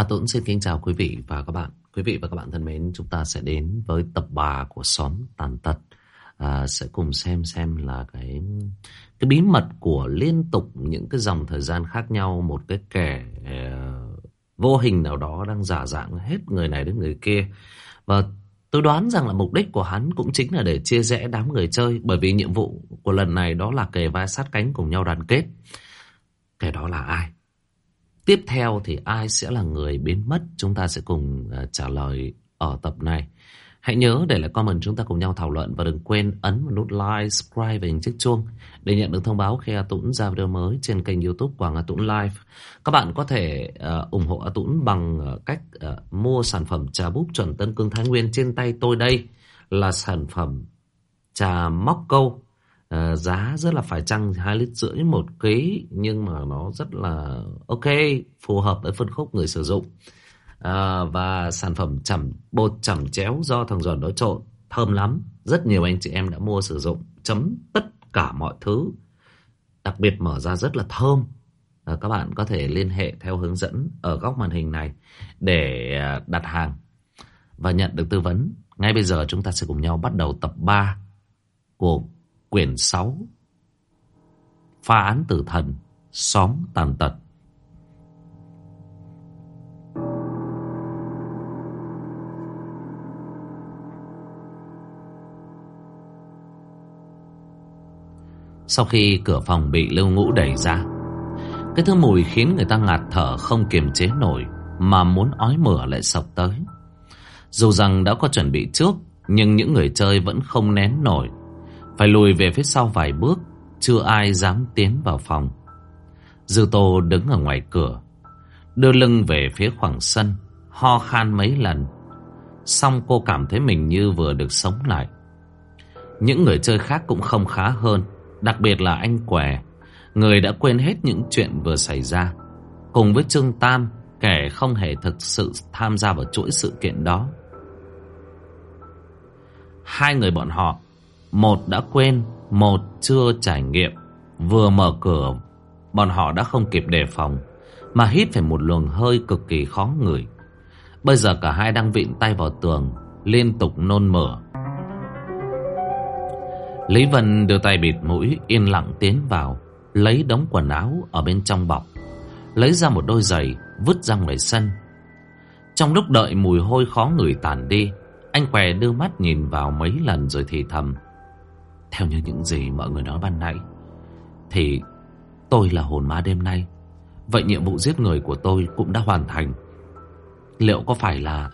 A Tuấn xin kính chào quý vị và các bạn. Quý vị và các bạn thân mến, chúng ta sẽ đến với tập 3 của Xóm Tàn Tật. À, sẽ cùng xem xem là cái cái bí mật của liên tục những cái dòng thời gian khác nhau một cái kẻ uh, vô hình nào đó đang giả dạng hết người này đến người kia và tôi đoán rằng là mục đích của hắn cũng chính là để chia rẽ đám người chơi bởi vì nhiệm vụ của lần này đó là kề vai sát cánh cùng nhau đoàn kết kẻ đó là ai Tiếp theo thì ai sẽ là người biến mất? Chúng ta sẽ cùng ờ, trả lời ở tập này. Hãy nhớ để lại comment chúng ta cùng nhau thảo luận Và đừng quên ấn vào nút like, subscribe và hình chiếc chuông Để nhận được thông báo khi A Tũng ra video mới trên kênh youtube Quảng A Tũng Live. Các bạn có thể uh, ủng hộ A Tũng bằng uh, cách uh, mua sản phẩm trà búp chuẩn Tân Cương Thái Nguyên Trên tay tôi đây là sản phẩm trà móc câu uh, giá rất là phải chăng hai lít rưỡi một ký nhưng mà nó rất là ok phù hợp với phân khúc người sử dụng. À, và sản phẩm chẩm bột chẩm chéo do thằng giòn đó trộn thơm lắm. Rất nhiều anh chị em đã mua sử dụng chấm tất cả mọi thứ. Đặc biệt mở ra rất là thơm. À, các bạn có thể liên hệ theo hướng dẫn ở góc màn hình này để đặt hàng và nhận được tư vấn. Ngay bây giờ chúng ta sẽ cùng nhau bắt đầu tập 3 của quyển 6 Phá án tử thần, Xóm tàn tật. Sau khi cửa phòng bị lưu ngũ đẩy ra, Cái thứ mùi khiến người ta ngạt thở không kiềm chế nổi Mà muốn ói mửa lại sọc tới. Dù rằng đã có chuẩn bị trước, Nhưng những người chơi vẫn không nén nổi phải lùi về phía sau vài bước, Chưa ai dám tiến vào phòng. Dư Tô đứng ở ngoài cửa, Đưa lưng về phía khoảng sân, Ho khan mấy lần. Xong cô cảm thấy mình như vừa được sống lại. Những người chơi khác cũng không khá hơn, Đặc biệt là anh què, Người đã quên hết những chuyện vừa xảy ra. Cùng với Trương Tam, Kẻ không hề thực sự tham gia vào chuỗi sự kiện đó. Hai người bọn họ một đã quên, một chưa trải nghiệm. Vừa mở cửa, bọn họ đã không kịp đề phòng, mà hít phải một luồng hơi cực kỳ khó ngửi. Bây giờ cả hai đang vịn tay vào tường, liên tục nôn mửa. Lý Vân đưa tay bịt mũi, yên lặng tiến vào, lấy đống quần áo ở bên trong bọc, lấy ra một đôi giày, vứt ra ngoài sân. Trong lúc đợi mùi hôi khó ngửi tàn đi, anh què đưa mắt nhìn vào mấy lần rồi thì thầm. Theo như những gì mọi người nói ban nãy, Thì tôi là hồn ma đêm nay. Vậy nhiệm vụ giết người của tôi cũng đã hoàn thành. Liệu có phải là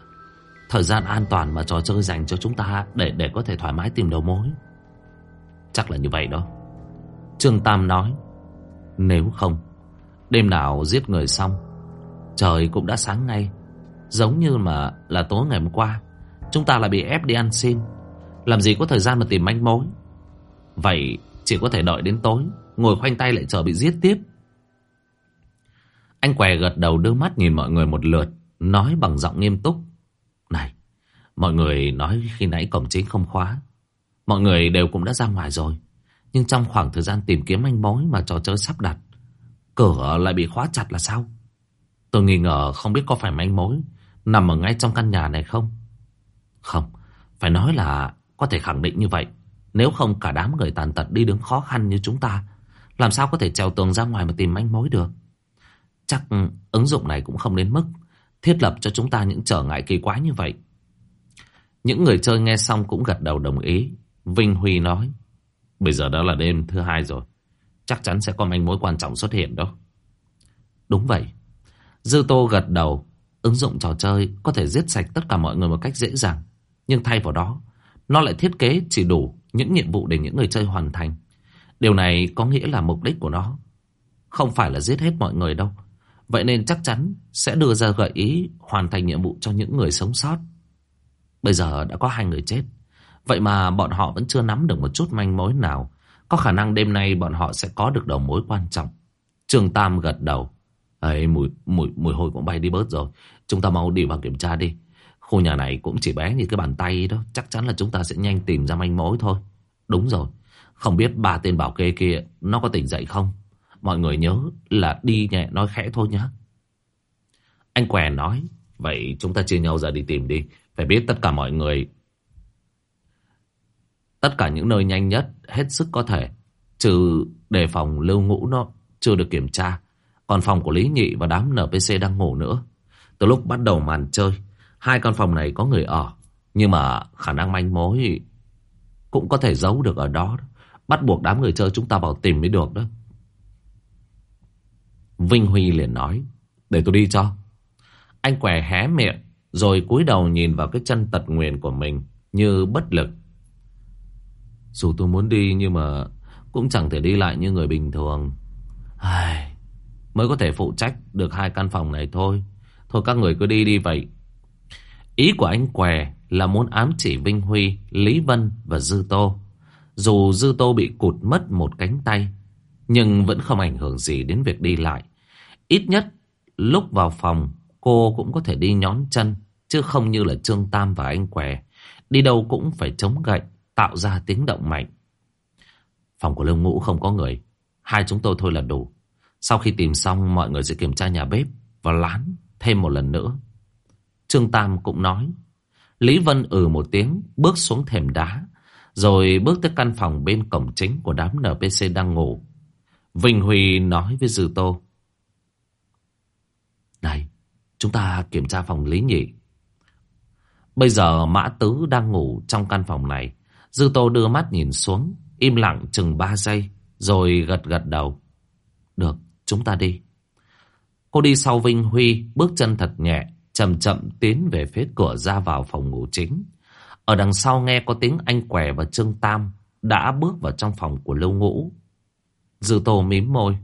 Thời gian an toàn mà trò chơi dành cho chúng ta Để để có thể thoải mái tìm đầu mối? Chắc là như vậy đó. Trương Tam nói, Nếu không, Đêm nào giết người xong, Trời cũng đã sáng ngay. Giống như mà là tối ngày hôm qua, Chúng ta lại bị ép đi ăn xin. Làm gì có thời gian mà tìm manh mối? Vậy chỉ có thể đợi đến tối, Ngồi khoanh tay lại chờ bị giết tiếp. Anh què gật đầu đưa mắt nhìn mọi người một lượt, Nói bằng giọng nghiêm túc. Này, Mọi người nói khi nãy cổng chính không khóa. Mọi người đều cũng đã ra ngoài rồi, Nhưng trong khoảng thời gian tìm kiếm manh mối Mà trò chơi sắp đặt, Cửa lại bị khóa chặt là sao? Tôi nghi ngờ không biết có phải manh mối Nằm ở ngay trong căn nhà này không? Không, Phải nói là có thể khẳng định như vậy nếu không cả đám người tàn tật đi đứng khó khăn như chúng ta, Làm sao có thể trèo tường ra ngoài mà tìm manh mối được? Chắc ứng dụng này cũng không đến mức Thiết lập cho chúng ta những trở ngại kỳ quái như vậy. Những người chơi nghe xong cũng gật đầu đồng ý. Vinh Huy nói, Bây giờ đó là đêm thứ hai rồi. Chắc chắn sẽ có manh mối quan trọng xuất hiện đó. Đúng vậy. Dư Tô gật đầu. Ứng dụng trò chơi có thể giết sạch tất cả mọi người một cách dễ dàng. Nhưng thay vào đó, Nó lại thiết kế chỉ đủ những nhiệm vụ để những người chơi hoàn thành. Điều này có nghĩa là mục đích của nó không phải là giết hết mọi người đâu. Vậy nên chắc chắn sẽ đưa ra gợi ý hoàn thành nhiệm vụ cho những người sống sót. Bây giờ đã có hai người chết. Vậy mà bọn họ vẫn chưa nắm được một chút manh mối nào. Có khả năng đêm nay bọn họ sẽ có được đầu mối quan trọng. Trường Tam gật đầu. Ấy, mùi, mùi, mùi hôi cũng bay đi bớt rồi. Chúng ta mau đi vào kiểm tra đi. Khu nhà này cũng chỉ bé như cái bàn tay đó. Chắc chắn là chúng ta sẽ nhanh tìm ra manh mối thôi. Đúng rồi. Không biết ba tên bảo kê kia nó có tỉnh dậy không? Mọi người nhớ là đi nhẹ nói khẽ thôi nhé. Anh què nói. Vậy chúng ta chia nhau ra đi tìm đi. Phải biết tất cả mọi người. Tất cả những nơi nhanh nhất. Hết sức có thể. Trừ đề phòng lưu ngũ nó chưa được kiểm tra. Còn phòng của Lý Nhị và đám NPC đang ngủ nữa. Từ lúc bắt đầu màn chơi. Hai căn phòng này có người ở. Nhưng mà khả năng manh mối cũng có thể giấu được ở đó. Bắt buộc đám người chơi chúng ta vào tìm mới được đó. Vinh Huy liền nói. Để tôi đi cho. Anh què hé miệng. Rồi cúi đầu nhìn vào cái chân tật nguyền của mình. Như bất lực. Dù tôi muốn đi nhưng mà cũng chẳng thể đi lại như người bình thường. Ai... Mới có thể phụ trách được hai căn phòng này thôi. Thôi các người cứ đi đi vậy. Ý của anh què là muốn ám chỉ Vinh Huy, Lý Vân và Dư Tô. Dù Dư Tô bị cụt mất một cánh tay, nhưng vẫn không ảnh hưởng gì đến việc đi lại. Ít nhất, lúc vào phòng, cô cũng có thể đi nhón chân, chứ không như là Trương Tam và anh què. Đi đâu cũng phải chống gậy, tạo ra tiếng động mạnh. Phòng của Lương Ngũ không có người, hai chúng tôi thôi là đủ. Sau khi tìm xong, mọi người sẽ kiểm tra nhà bếp và lán thêm một lần nữa. Trương Tam cũng nói. Lý Vân ừ một tiếng, bước xuống thềm đá, rồi bước tới căn phòng bên cổng chính của đám NPC đang ngủ. Vinh Huy nói với Dư Tô. Này, chúng ta kiểm tra phòng Lý nhỉ. Bây giờ Mã Tứ đang ngủ trong căn phòng này. Dư Tô đưa mắt nhìn xuống, im lặng chừng ba giây, rồi gật gật đầu. Được, chúng ta đi. Cô đi sau Vinh Huy, bước chân thật nhẹ, chậm chậm tiến về phía cửa ra vào phòng ngủ chính. Ở đằng sau nghe có tiếng anh què và Trương Tam đã bước vào trong phòng của Lưu Ngũ. Dư Tô mím môi.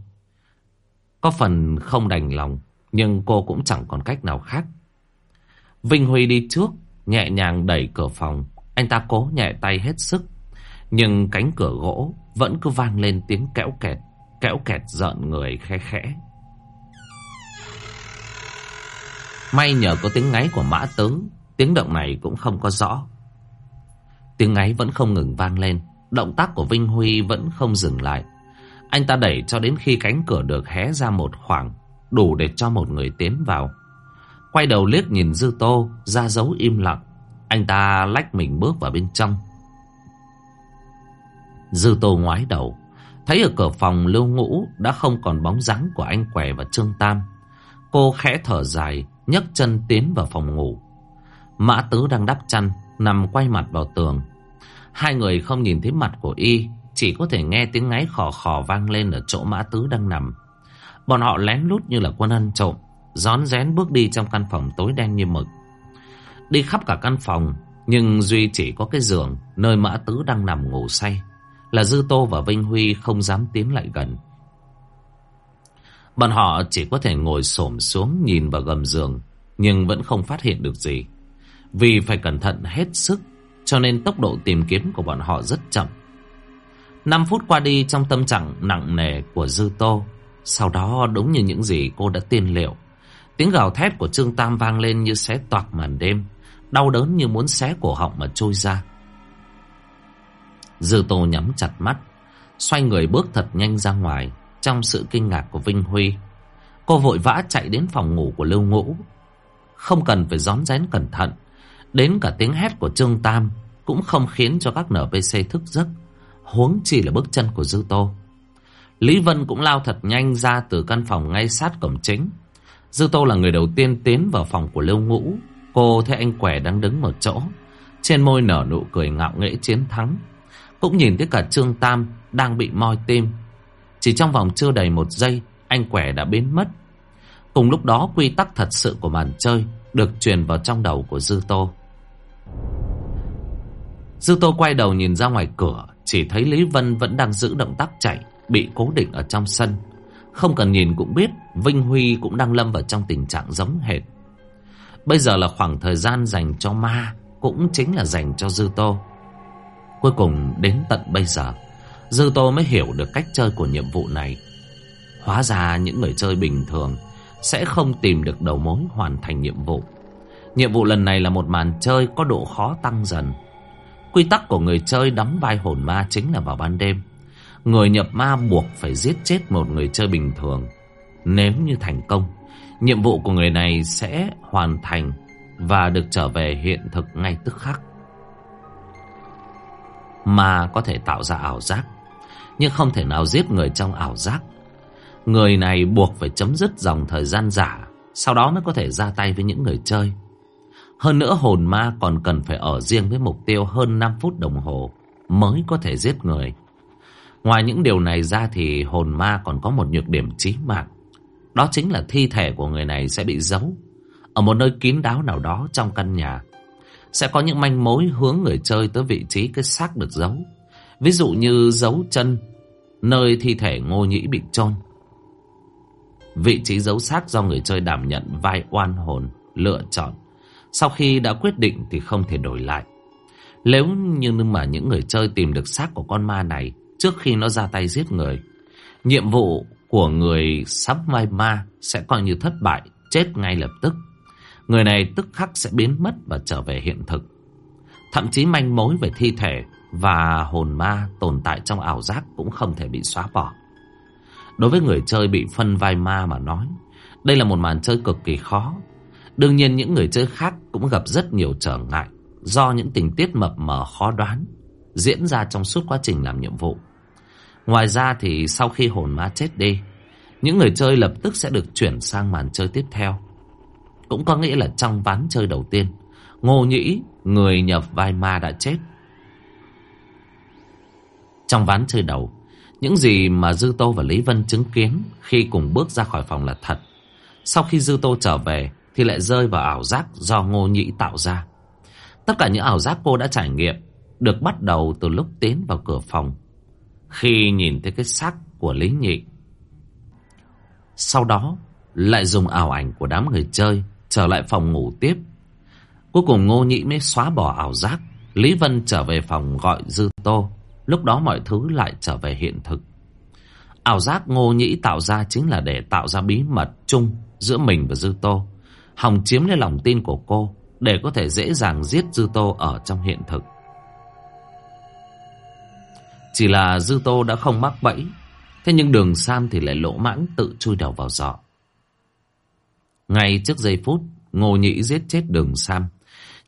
Có phần không đành lòng, nhưng cô cũng chẳng còn cách nào khác. Vinh Huy đi trước, nhẹ nhàng đẩy cửa phòng. Anh ta cố nhẹ tay hết sức. Nhưng cánh cửa gỗ vẫn cứ vang lên tiếng kẽo kẹt, kẽo kẹt giận người khe khẽ. May nhờ có tiếng ngáy của mã tướng, Tiếng động này cũng không có rõ. Tiếng ngáy vẫn không ngừng vang lên, Động tác của Vinh Huy vẫn không dừng lại. Anh ta đẩy cho đến khi cánh cửa được hé ra một khoảng, Đủ để cho một người tiến vào. Quay đầu liếc nhìn Dư Tô, Ra dấu im lặng. Anh ta lách mình bước vào bên trong. Dư Tô ngoái đầu, Thấy ở cửa phòng lưu ngũ Đã không còn bóng dáng của anh què và Trương Tam. Cô khẽ thở dài nhấc chân tiến vào phòng ngủ. Mã Tứ đang đắp chăn, nằm quay mặt vào tường. Hai người không nhìn thấy mặt của y, chỉ có thể nghe tiếng ngáy khò khò vang lên ở chỗ Mã Tứ đang nằm. Bọn họ lén lút như là quân ăn trộm, rón rén bước đi trong căn phòng tối đen như mực. Đi khắp cả căn phòng, nhưng Duy chỉ có cái giường nơi Mã Tứ đang nằm ngủ say. Là Dư Tô và Vinh Huy không dám tiến lại gần. Bọn họ chỉ có thể ngồi xổm xuống nhìn vào gầm giường, nhưng vẫn không phát hiện được gì. Vì phải cẩn thận hết sức, cho nên tốc độ tìm kiếm của bọn họ rất chậm. 5 phút qua đi trong tâm trạng nặng nề của Dư Tô. Sau đó đúng như những gì cô đã tiên liệu. Tiếng gào thét của Trương Tam vang lên như xé toạc màn đêm. Đau đớn như muốn xé cổ họng mà trôi ra. Dư Tô nhắm chặt mắt. Xoay người bước thật nhanh ra ngoài. Trong sự kinh ngạc của Vinh Huy. Cô vội vã chạy đến phòng ngủ của Lưu Ngũ. Không cần phải gión rén cẩn thận, Đến cả tiếng hét của Trương Tam Cũng không khiến cho các NPC thức giấc, Huống chỉ là bước chân của Dư Tô. Lý Vân cũng lao thật nhanh ra từ căn phòng ngay sát cổng chính. Dư Tô là người đầu tiên tiến vào phòng của Lưu Ngũ. Cô thấy anh quẻ đang đứng một chỗ, Trên môi nở nụ cười ngạo nghễ chiến thắng, Cũng nhìn thấy cả Trương Tam đang bị moi tim chỉ trong vòng chưa đầy một giây, Anh quẻ đã biến mất. Cùng lúc đó, quy tắc thật sự của màn chơi Được truyền vào trong đầu của Dư Tô. Dư Tô quay đầu nhìn ra ngoài cửa, Chỉ thấy Lý Vân vẫn đang giữ động tác chạy, Bị cố định ở trong sân. Không cần nhìn cũng biết, Vinh Huy cũng đang lâm vào trong tình trạng giống hệt. Bây giờ là khoảng thời gian dành cho ma, Cũng chính là dành cho Dư Tô. Cuối cùng, đến tận bây giờ Dư Tô mới hiểu được cách chơi của nhiệm vụ này. Hóa ra những người chơi bình thường sẽ không tìm được đầu mối hoàn thành nhiệm vụ. Nhiệm vụ lần này là một màn chơi có độ khó tăng dần. Quy tắc của người chơi đóng vai hồn ma chính là vào ban đêm. Người nhập ma buộc phải giết chết một người chơi bình thường. Nếu như thành công, Nhiệm vụ của người này sẽ hoàn thành và được trở về hiện thực ngay tức khắc. Mà có thể tạo ra ảo giác, nhưng không thể nào giết người trong ảo giác. Người này buộc phải chấm dứt dòng thời gian giả, sau đó mới có thể ra tay với những người chơi. Hơn nữa hồn ma còn cần phải ở riêng với mục tiêu hơn 5 phút đồng hồ mới có thể giết người. Ngoài những điều này ra thì hồn ma còn có một nhược điểm chí mạng. Đó chính là thi thể của người này sẽ bị giấu ở một nơi kín đáo nào đó trong căn nhà. Sẽ có những manh mối hướng người chơi tới vị trí cái xác được giấu. Ví dụ như dấu chân nơi thi thể ngô nhĩ bị chôn Vị trí giấu xác do người chơi đảm nhận vai oan hồn lựa chọn. Sau khi đã quyết định thì không thể đổi lại. Nếu như mà những người chơi tìm được xác của con ma này trước khi nó ra tay giết người, nhiệm vụ của người sắp vai ma sẽ coi như thất bại, chết ngay lập tức. Người này tức khắc sẽ biến mất và trở về hiện thực. Thậm chí manh mối về thi thể và hồn ma tồn tại trong ảo giác cũng không thể bị xóa bỏ. Đối với người chơi bị phân vai ma mà nói, đây là một màn chơi cực kỳ khó. Đương nhiên những người chơi khác cũng gặp rất nhiều trở ngại do những tình tiết mập mờ khó đoán diễn ra trong suốt quá trình làm nhiệm vụ. Ngoài ra thì sau khi hồn ma chết đi, những người chơi lập tức sẽ được chuyển sang màn chơi tiếp theo. Cũng có nghĩa là trong ván chơi đầu tiên, Ngô Nhĩ, người nhập vai ma đã chết. Trong ván chơi đầu, những gì mà Dư Tô và Lý Vân chứng kiến khi cùng bước ra khỏi phòng là thật. Sau khi Dư Tô trở về thì lại rơi vào ảo giác do Ngô Nhĩ tạo ra. Tất cả những ảo giác cô đã trải nghiệm được bắt đầu từ lúc tiến vào cửa phòng. Khi nhìn thấy cái xác của Lý Nhị. Sau đó lại dùng ảo ảnh của đám người chơi trở lại phòng ngủ tiếp. Cuối cùng Ngô Nhị mới xóa bỏ ảo giác. Lý Vân trở về phòng gọi Dư Tô. Lúc đó mọi thứ lại trở về hiện thực. Ảo giác Ngô Nhĩ tạo ra chính là để tạo ra bí mật chung giữa mình và Dư Tô. Hòng chiếm lấy lòng tin của cô để có thể dễ dàng giết Dư Tô ở trong hiện thực. Chỉ là Dư Tô đã không mắc bẫy, thế nhưng đường Sam thì lại lỗ mãng tự chui đầu vào giọ. Ngay trước giây phút, Ngô Nhĩ giết chết đường Sam,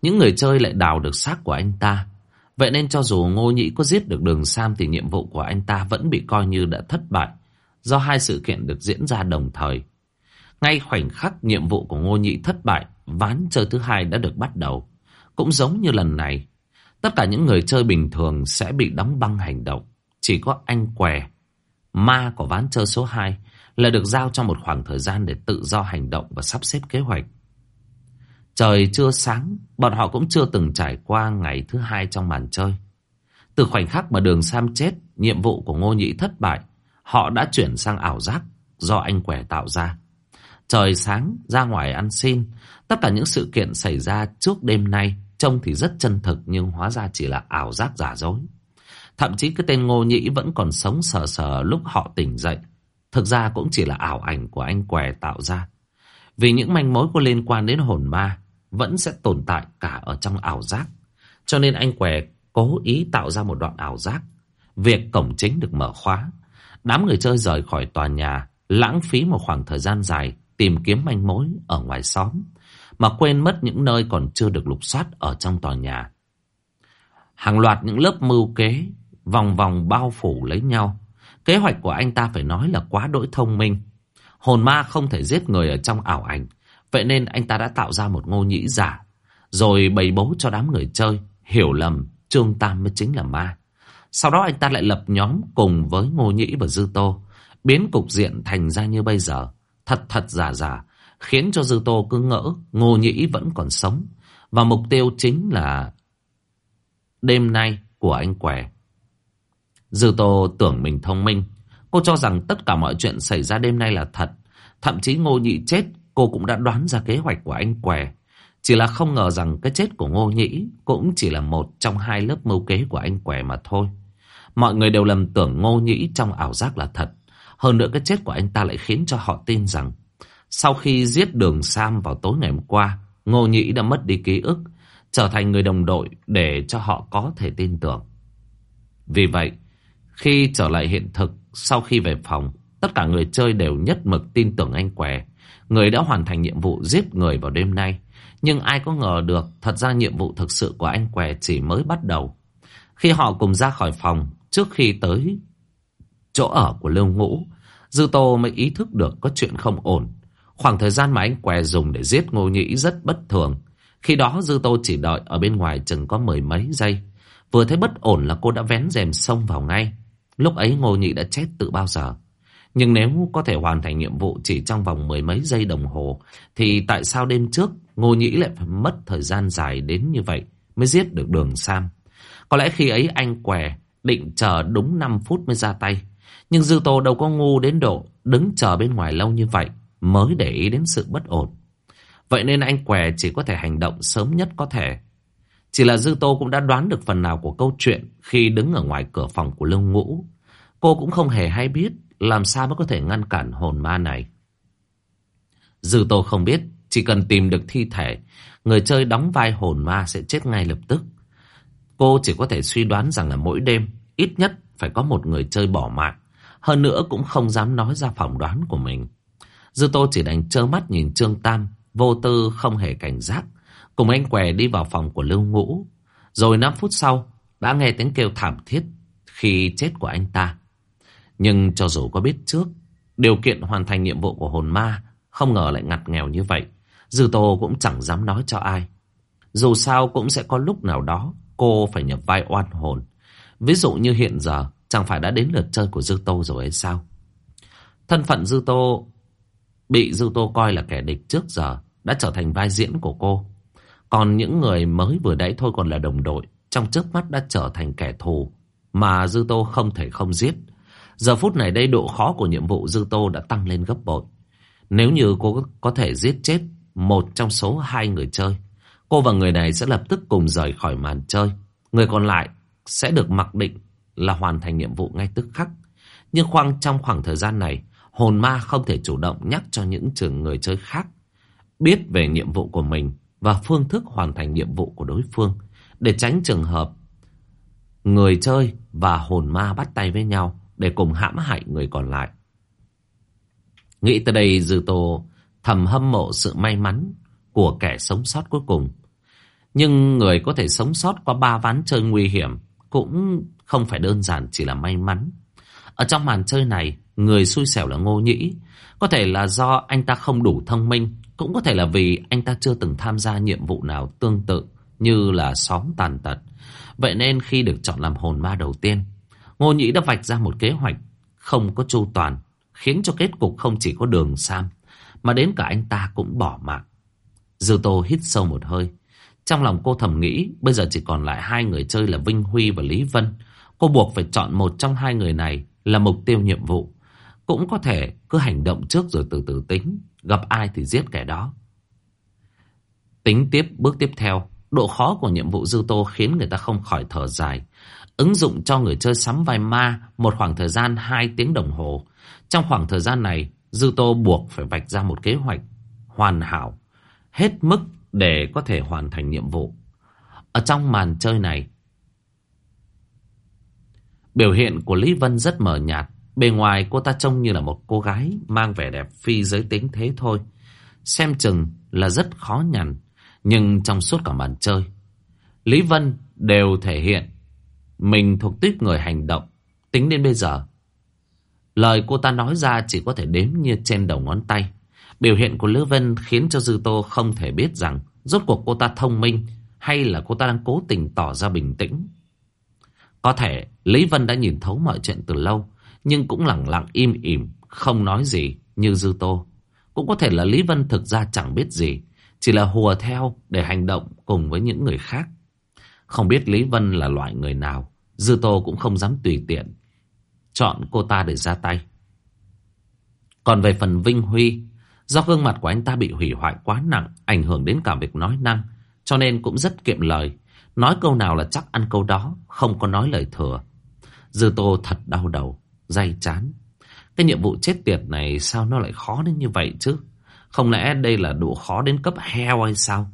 những người chơi lại đào được xác của anh ta. Vậy nên cho dù Ngô Nhĩ có giết được đường Sam thì nhiệm vụ của anh ta vẫn bị coi như đã thất bại, do hai sự kiện được diễn ra đồng thời. Ngay khoảnh khắc nhiệm vụ của Ngô Nhĩ thất bại, ván chơi thứ hai đã được bắt đầu. Cũng giống như lần này, tất cả những người chơi bình thường sẽ bị đóng băng hành động. Chỉ có anh què, ma của ván chơi số 2 là được giao cho một khoảng thời gian để tự do hành động và sắp xếp kế hoạch. Trời chưa sáng, bọn họ cũng chưa từng trải qua ngày thứ hai trong màn chơi. Từ khoảnh khắc mà đường Sam chết, nhiệm vụ của Ngô Nhĩ thất bại, họ đã chuyển sang ảo giác do anh quẻ tạo ra. Trời sáng, ra ngoài ăn xin. Tất cả những sự kiện xảy ra trước đêm nay trông thì rất chân thực nhưng hóa ra chỉ là ảo giác giả dối. Thậm chí cái tên Ngô Nhĩ vẫn còn sống sờ sờ lúc họ tỉnh dậy. Thực ra cũng chỉ là ảo ảnh của anh què tạo ra. Vì những manh mối có liên quan đến hồn ma vẫn sẽ tồn tại cả ở trong ảo giác. Cho nên anh què cố ý tạo ra một đoạn ảo giác. Việc cổng chính được mở khóa. Đám người chơi rời khỏi tòa nhà, lãng phí một khoảng thời gian dài tìm kiếm manh mối ở ngoài xóm, mà quên mất những nơi còn chưa được lục soát ở trong tòa nhà. Hàng loạt những lớp mưu kế, vòng vòng bao phủ lấy nhau. Kế hoạch của anh ta phải nói là quá đỗi thông minh. Hồn ma không thể giết người ở trong ảo ảnh, vậy nên anh ta đã tạo ra một ngô nhĩ giả, rồi bày bố cho đám người chơi, hiểu lầm Trương Tam mới chính là ma. Sau đó anh ta lại lập nhóm cùng với Ngô Nhĩ và Dư Tô, biến cục diện thành ra như bây giờ thật thật giả giả, khiến cho Dư Tô cứ ngỡ Ngô Nhĩ vẫn còn sống. Và mục tiêu chính là đêm nay của anh què. Dư Tô tưởng mình thông minh. Cô cho rằng tất cả mọi chuyện xảy ra đêm nay là thật. Thậm chí Ngô Nhĩ chết, cô cũng đã đoán ra kế hoạch của anh què. Chỉ là không ngờ rằng cái chết của Ngô Nhĩ cũng chỉ là một trong hai lớp mưu kế của anh què mà thôi. Mọi người đều lầm tưởng Ngô Nhĩ trong ảo giác là thật. Hơn nữa cái chết của anh ta lại khiến cho họ tin rằng sau khi giết đường Sam vào tối ngày hôm qua, Ngô Nhĩ đã mất đi ký ức, trở thành người đồng đội để cho họ có thể tin tưởng. Vì vậy, khi trở lại hiện thực, sau khi về phòng, tất cả người chơi đều nhất mực tin tưởng anh què. Người đã hoàn thành nhiệm vụ giết người vào đêm nay. Nhưng ai có ngờ được thật ra nhiệm vụ thực sự của anh què chỉ mới bắt đầu. Khi họ cùng ra khỏi phòng, trước khi tới chỗ ở của Lưu Ngũ, Dư Tô mới ý thức được có chuyện không ổn. Khoảng thời gian mà anh què dùng để giết Ngô Nhĩ rất bất thường. Khi đó Dư Tô chỉ đợi ở bên ngoài chừng có mười mấy giây. Vừa thấy bất ổn là cô đã vén rèm xông vào ngay. Lúc ấy Ngô Nhĩ đã chết từ bao giờ. Nhưng nếu có thể hoàn thành nhiệm vụ chỉ trong vòng mười mấy giây đồng hồ, thì tại sao đêm trước Ngô Nhĩ lại phải mất thời gian dài đến như vậy mới giết được đường Sam? Có lẽ khi ấy anh què định chờ đúng 5 phút mới ra tay. Nhưng Dư Tô đâu có ngu đến độ đứng chờ bên ngoài lâu như vậy mới để ý đến sự bất ổn. Vậy nên anh què chỉ có thể hành động sớm nhất có thể. Chỉ là Dư Tô cũng đã đoán được phần nào của câu chuyện khi đứng ở ngoài cửa phòng của Lương Ngũ. Cô cũng không hề hay biết làm sao mới có thể ngăn cản hồn ma này. Dư Tô không biết, chỉ cần tìm được thi thể, người chơi đóng vai hồn ma sẽ chết ngay lập tức. Cô chỉ có thể suy đoán rằng là mỗi đêm, ít nhất phải có một người chơi bỏ mạng. Hơn nữa cũng không dám nói ra phỏng đoán của mình. Dư Tô chỉ đành trơ mắt nhìn Trương Tam, vô tư không hề cảnh giác. Cùng anh què đi vào phòng của Lưu Ngũ. Rồi 5 phút sau, đã nghe tiếng kêu thảm thiết khi chết của anh ta. Nhưng cho dù có biết trước, điều kiện hoàn thành nhiệm vụ của hồn ma không ngờ lại ngặt nghèo như vậy. Dư Tô cũng chẳng dám nói cho ai. Dù sao cũng sẽ có lúc nào đó cô phải nhập vai oan hồn. Ví dụ như hiện giờ, chẳng phải đã đến lượt chơi của Dư Tô rồi hay sao? Thân phận Dư Tô bị Dư Tô coi là kẻ địch trước giờ đã trở thành vai diễn của cô. Còn những người mới vừa đấy thôi còn là đồng đội, trong trước mắt đã trở thành kẻ thù mà Dư Tô không thể không giết. Giờ phút này đây độ khó của nhiệm vụ Dư Tô đã tăng lên gấp bội. Nếu như cô có thể giết chết một trong số hai người chơi, cô và người này sẽ lập tức cùng rời khỏi màn chơi. Người còn lại sẽ được mặc định là hoàn thành nhiệm vụ ngay tức khắc. Nhưng khoảng trong khoảng thời gian này, hồn ma không thể chủ động nhắc cho những trường người chơi khác biết về nhiệm vụ của mình và phương thức hoàn thành nhiệm vụ của đối phương để tránh trường hợp người chơi và hồn ma bắt tay với nhau để cùng hãm hại người còn lại. Nghĩ tới đây Dư Tô thầm hâm mộ sự may mắn của kẻ sống sót cuối cùng. Nhưng người có thể sống sót qua ba ván chơi nguy hiểm cũng không phải đơn giản chỉ là may mắn. Ở trong màn chơi này, người xui xẻo là Ngô Nhĩ. Có thể là do anh ta không đủ thông minh, cũng có thể là vì anh ta chưa từng tham gia nhiệm vụ nào tương tự như là xóm tàn tật. Vậy nên khi được chọn làm hồn ma đầu tiên, Ngô Nhĩ đã vạch ra một kế hoạch không có chu toàn, khiến cho kết cục không chỉ có đường Sam, mà đến cả anh ta cũng bỏ mạng. Dư Tô hít sâu một hơi. Trong lòng cô thầm nghĩ, bây giờ chỉ còn lại hai người chơi là Vinh Huy và Lý Vân. Cô buộc phải chọn một trong hai người này là mục tiêu nhiệm vụ. Cũng có thể cứ hành động trước rồi từ từ tính, gặp ai thì giết kẻ đó. Tính tiếp bước tiếp theo, độ khó của nhiệm vụ Dư Tô khiến người ta không khỏi thở dài. Ứng dụng cho người chơi sắm vai ma một khoảng thời gian 2 tiếng đồng hồ. Trong khoảng thời gian này, Dư Tô buộc phải vạch ra một kế hoạch hoàn hảo, hết mức để có thể hoàn thành nhiệm vụ. Ở trong màn chơi này, biểu hiện của Lý Vân rất mờ nhạt. Bề ngoài cô ta trông như là một cô gái mang vẻ đẹp phi giới tính thế thôi. Xem chừng là rất khó nhằn. Nhưng trong suốt cả màn chơi, Lý Vân đều thể hiện mình thuộc tiếp người hành động. Tính đến bây giờ, lời cô ta nói ra chỉ có thể đếm như trên đầu ngón tay. Biểu hiện của Lữ Vân khiến cho Dư Tô không thể biết rằng rốt cuộc cô ta thông minh hay là cô ta đang cố tình tỏ ra bình tĩnh. Có thể Lý Vân đã nhìn thấu mọi chuyện từ lâu, nhưng cũng lặng lặng im ỉm, không nói gì như Dư Tô. Cũng có thể là Lý Vân thực ra chẳng biết gì, chỉ là hùa theo để hành động cùng với những người khác. Không biết Lý Vân là loại người nào, Dư Tô cũng không dám tùy tiện. Chọn cô ta để ra tay. Còn về phần Vinh Huy, do gương mặt của anh ta bị hủy hoại quá nặng, ảnh hưởng đến cả việc nói năng, cho nên cũng rất kiệm lời. Nói câu nào là chắc ăn câu đó, không có nói lời thừa. Dư Tô thật đau đầu, day chán. Cái nhiệm vụ chết tiệt này sao nó lại khó đến như vậy chứ? Không lẽ đây là độ khó đến cấp heo hay sao?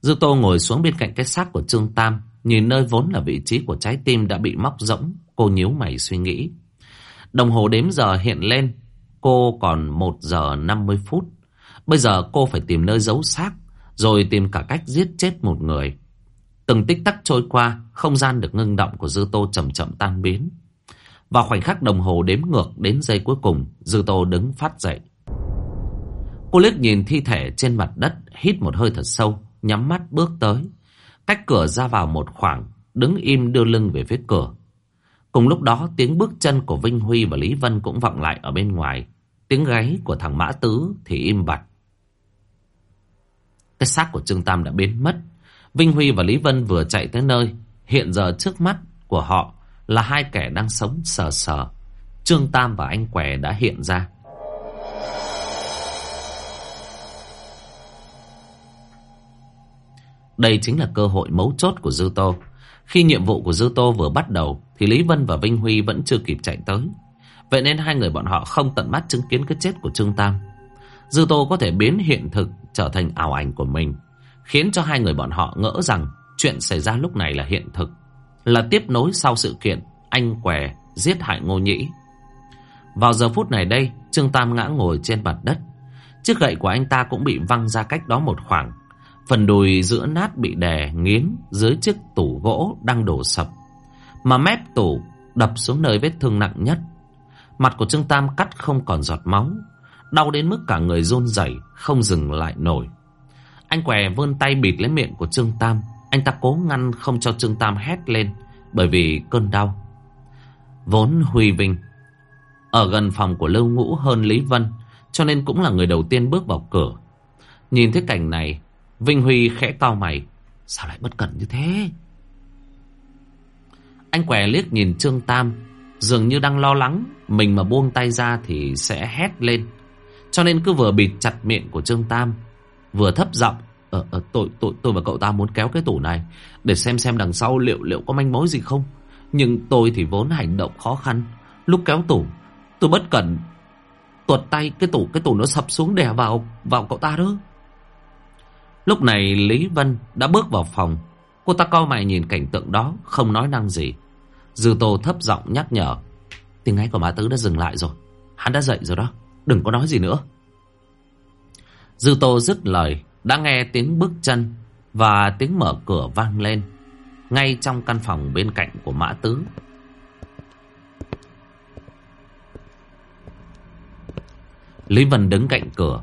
Dư Tô ngồi xuống bên cạnh cái xác của Trương Tam, nhìn nơi vốn là vị trí của trái tim đã bị móc rỗng, cô nhíu mày suy nghĩ. Đồng hồ đếm giờ hiện lên, cô còn 1 giờ 50 phút. Bây giờ cô phải tìm nơi giấu xác, rồi tìm cả cách giết chết một người. Từng tích tắc trôi qua, không gian được ngưng động của Dư Tô chậm chậm tan biến. Vào khoảnh khắc đồng hồ đếm ngược đến giây cuối cùng, Dư Tô đứng phát dậy. Cô liếc nhìn thi thể trên mặt đất, hít một hơi thật sâu, nhắm mắt bước tới. Cách cửa ra vào một khoảng, đứng im đưa lưng về phía cửa. Cùng lúc đó tiếng bước chân của Vinh Huy và Lý Vân cũng vọng lại ở bên ngoài. Tiếng gáy của thằng Mã Tứ thì im bặt. Cái xác của Trương Tam đã biến mất. Vinh Huy và Lý Vân vừa chạy tới nơi. Hiện giờ trước mắt của họ là hai kẻ đang sống sờ sờ. Trương Tam và anh Què đã hiện ra. Đây chính là cơ hội mấu chốt của Dư Tô. Khi nhiệm vụ của Dư Tô vừa bắt đầu thì Lý Vân và Vinh Huy vẫn chưa kịp chạy tới. Vậy nên hai người bọn họ không tận mắt chứng kiến cái chết của Trương Tam. Dư Tô có thể biến hiện thực trở thành ảo ảnh của mình, khiến cho hai người bọn họ ngỡ rằng chuyện xảy ra lúc này là hiện thực, là tiếp nối sau sự kiện anh què giết hại Ngô Nhĩ. Vào giờ phút này đây, Trương Tam ngã ngồi trên mặt đất. Chiếc gậy của anh ta cũng bị văng ra cách đó một khoảng. Phần đùi giữa nát bị đè nghiến dưới chiếc tủ gỗ đang đổ sập. Mà mép tủ đập xuống nơi vết thương nặng nhất. Mặt của Trương Tam cắt không còn giọt máu. Đau đến mức cả người run rẩy không dừng lại nổi. Anh què vươn tay bịt lấy miệng của Trương Tam. Anh ta cố ngăn không cho Trương Tam hét lên bởi vì cơn đau. Vốn Huy Vinh ở gần phòng của Lưu Ngũ hơn Lý Vân cho nên cũng là người đầu tiên bước vào cửa. Nhìn thấy cảnh này, Vinh Huy khẽ cau mày. Sao lại bất cẩn như thế? Anh què liếc nhìn Trương Tam, dường như đang lo lắng, mình mà buông tay ra thì sẽ hét lên. Cho nên cứ vừa bịt chặt miệng của Trương Tam, vừa thấp giọng, ờ, ờ, tôi, tôi, tôi và cậu ta muốn kéo cái tủ này để xem xem đằng sau liệu liệu có manh mối gì không. Nhưng tôi thì vốn hành động khó khăn, lúc kéo tủ, tôi bất cẩn tuột tay cái tủ cái tủ nó sập xuống đè vào vào cậu ta đó. Lúc này Lý Vân đã bước vào phòng. Cô ta co mày nhìn cảnh tượng đó, không nói năng gì. Dư Tô thấp giọng nhắc nhở. Tiếng ấy của Mã Tứ đã dừng lại rồi. Hắn đã dậy rồi đó. Đừng có nói gì nữa. Dư Tô dứt lời, đã nghe tiếng bước chân và tiếng mở cửa vang lên. Ngay trong căn phòng bên cạnh của Mã Tứ. Lý Vân đứng cạnh cửa,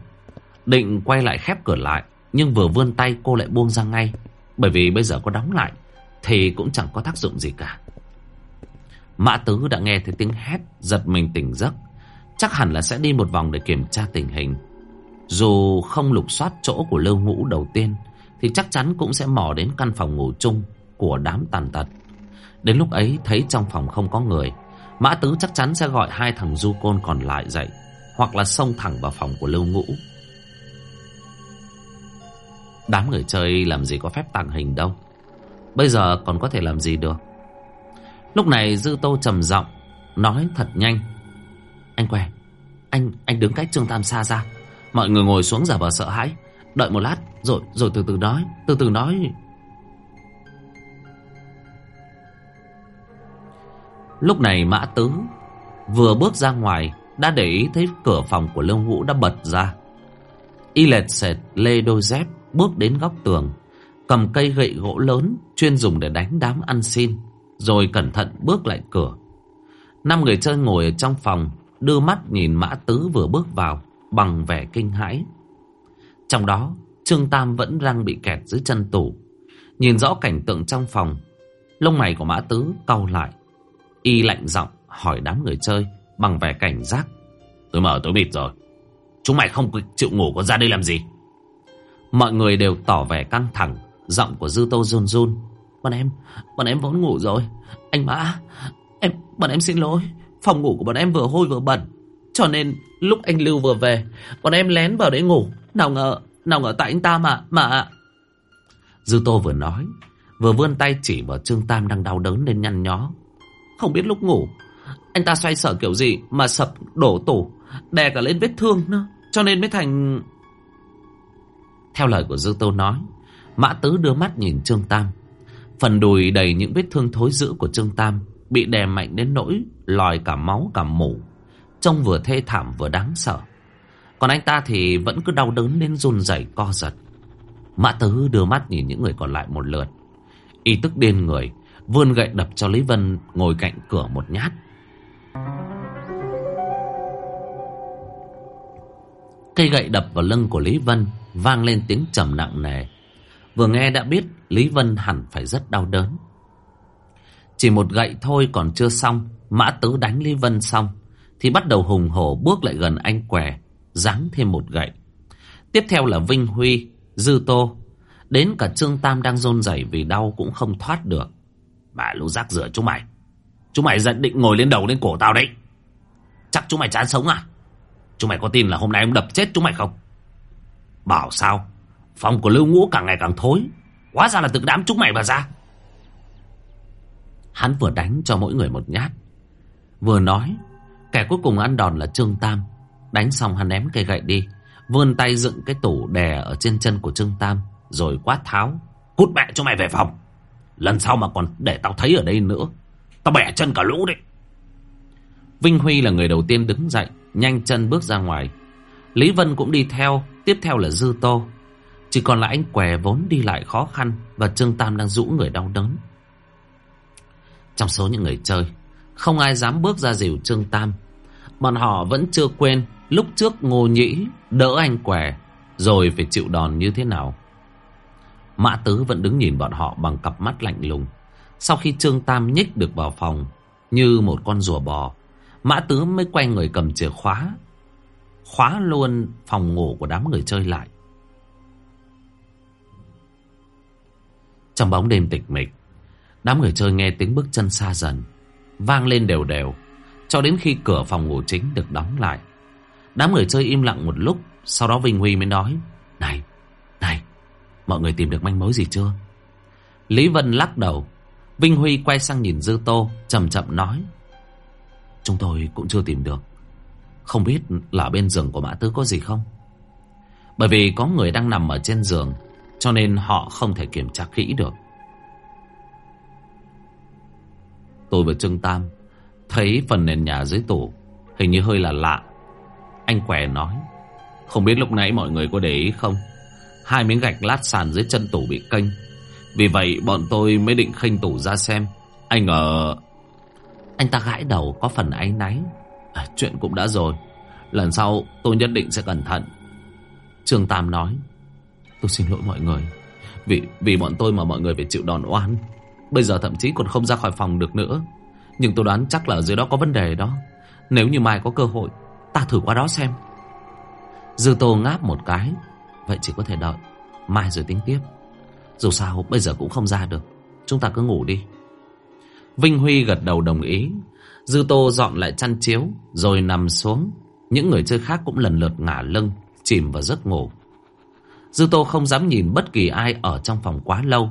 định quay lại khép cửa lại. Nhưng vừa vươn tay cô lại buông ra ngay. Bởi vì bây giờ có đóng lại, Thì cũng chẳng có tác dụng gì cả. Mã Tứ đã nghe thấy tiếng hét, Giật mình tỉnh giấc. Chắc hẳn là sẽ đi một vòng để kiểm tra tình hình. Dù không lục soát chỗ của lưu ngũ đầu tiên, Thì chắc chắn cũng sẽ mò đến căn phòng ngủ chung Của đám tàn tật. Đến lúc ấy, thấy trong phòng không có người, Mã Tứ chắc chắn sẽ gọi hai thằng du côn còn lại dậy, Hoặc là xông thẳng vào phòng của lưu ngũ. Đám người chơi làm gì có phép tàng hình đâu. Bây giờ còn có thể làm gì được? Lúc này Dư Tô trầm giọng Nói thật nhanh. Anh què, Anh anh đứng cách Trương Tam xa ra. Mọi người ngồi xuống giả vờ sợ hãi. Đợi một lát, rồi rồi từ từ nói, Từ từ nói. Lúc này Mã Tứ Vừa bước ra ngoài, Đã để ý thấy cửa phòng của Lương Vũ đã bật ra. Y lệch sệt lê đôi dép bước đến góc tường, cầm cây gậy gỗ lớn chuyên dùng để đánh đám ăn xin, rồi cẩn thận bước lại cửa. Năm người chơi ngồi ở trong phòng, đưa mắt nhìn Mã Tứ vừa bước vào, bằng vẻ kinh hãi. Trong đó, Trương Tam vẫn đang bị kẹt dưới chân tủ. Nhìn rõ cảnh tượng trong phòng, lông mày của Mã Tứ cau lại. Y lạnh giọng hỏi đám người chơi bằng vẻ cảnh giác. Tôi mở tối bịt rồi. Chúng mày không chịu ngủ có ra đây làm gì? Mọi người đều tỏ vẻ căng thẳng. Giọng của Dư Tô run run. Bọn em, bọn em vốn ngủ rồi. Anh Mã, em, bọn em xin lỗi. Phòng ngủ của bọn em vừa hôi vừa bẩn. Cho nên lúc anh Lưu vừa về Bọn em lén vào đấy ngủ. Nào ngờ, nào ngờ tại anh ta mà, mà Dư Tô vừa nói Vừa vươn tay chỉ vào Trương Tam đang đau đớn nên nhăn nhó. Không biết lúc ngủ Anh ta xoay sở kiểu gì mà sập đổ tủ Đè cả lên vết thương nữa. Cho nên mới thành theo lời của Dư Tô nói, Mã Tứ đưa mắt nhìn Trương Tam. Phần đùi đầy những vết thương thối dữ của Trương Tam bị đè mạnh đến nỗi lòi cả máu cả mủ. Trông vừa thê thảm vừa đáng sợ. Còn anh ta thì vẫn cứ đau đớn đến run rẩy co giật. Mã Tứ đưa mắt nhìn những người còn lại một lượt. Y tức điên người, vươn gậy đập cho Lý Vân ngồi cạnh cửa một nhát. Cây gậy đập vào lưng của Lý Vân vang lên tiếng trầm nặng nề. Vừa nghe đã biết Lý Vân hẳn phải rất đau đớn. Chỉ một gậy thôi còn chưa xong, Mã Tứ đánh Lý Vân xong, thì bắt đầu hùng hổ bước lại gần anh què, giáng thêm một gậy. Tiếp theo là Vinh Huy, Dư Tô, đến cả Trương Tam đang rôn rẩy vì đau cũng không thoát được. Bà lũ rác rửa chúng mày, chúng mày giận định ngồi lên đầu lên cổ tao đấy. Chắc chúng mày chán sống à? Chúng mày có tin là hôm nay ông đập chết chúng mày không? Bảo sao? Phòng của Lưu Ngũ càng ngày càng thối. quá ra là tự đám chúng mày mà ra. Hắn vừa đánh cho mỗi người một nhát. Vừa nói, kẻ cuối cùng ăn đòn là Trương Tam. Đánh xong hắn ném cây gậy đi. Vươn tay dựng cái tủ đè ở trên chân của Trương Tam. Rồi quát tháo. Cút mẹ cho mày về phòng. Lần sau mà còn để tao thấy ở đây nữa. Tao bẻ chân cả lũ đấy. Vinh Huy là người đầu tiên đứng dậy. Nhanh chân bước ra ngoài. Lý Vân cũng đi theo. Tiếp theo là Dư Tô. Chỉ còn là anh què vốn đi lại khó khăn. Và Trương Tam đang rũ người đau đớn. Trong số những người chơi, không ai dám bước ra dìu Trương Tam. Bọn họ vẫn chưa quên lúc trước Ngô Nhĩ đỡ anh què, rồi phải chịu đòn như thế nào. Mã Tứ vẫn đứng nhìn bọn họ bằng cặp mắt lạnh lùng. Sau khi Trương Tam nhích được vào phòng như một con rùa bò, Mã Tứ mới quay người cầm chìa khóa, khóa luôn phòng ngủ của đám người chơi lại. Trong bóng đêm tịch mịch, Đám người chơi nghe tiếng bước chân xa dần Vang lên đều đều Cho đến khi cửa phòng ngủ chính được đóng lại. Đám người chơi im lặng một lúc Sau đó Vinh Huy mới nói Này, này Mọi người tìm được manh mối gì chưa? Lý Vân lắc đầu. Vinh Huy quay sang nhìn Dư Tô chậm chậm nói Chúng tôi cũng chưa tìm được. Không biết là bên giường của Mã Tứ có gì không? Bởi vì có người đang nằm ở trên giường, Cho nên họ không thể kiểm tra kỹ được. Tôi và Trương Tam Thấy phần nền nhà dưới tủ Hình như hơi là lạ. Anh què nói, Không biết lúc nãy mọi người có để ý không? Hai miếng gạch lát sàn dưới chân tủ bị kênh. Vì vậy bọn tôi mới định khênh tủ ra xem. Anh ở anh ta gãi đầu có phần áy náy. À, Chuyện cũng đã rồi. Lần sau tôi nhất định sẽ cẩn thận. Trương Tam nói Tôi xin lỗi mọi người. Vì vì bọn tôi mà mọi người phải chịu đòn oan. Bây giờ thậm chí còn không ra khỏi phòng được nữa. Nhưng tôi đoán chắc là ở dưới đó có vấn đề đó. Nếu như mai có cơ hội Ta thử qua đó xem. Dư tô ngáp một cái. Vậy chỉ có thể đợi. Mai rồi tính tiếp. Dù sao bây giờ cũng không ra được. Chúng ta cứ ngủ đi. Vinh Huy gật đầu đồng ý Dư tô dọn lại chăn chiếu Rồi nằm xuống Những người chơi khác cũng lần lượt ngả lưng Chìm vào giấc ngủ Dư tô không dám nhìn bất kỳ ai ở trong phòng quá lâu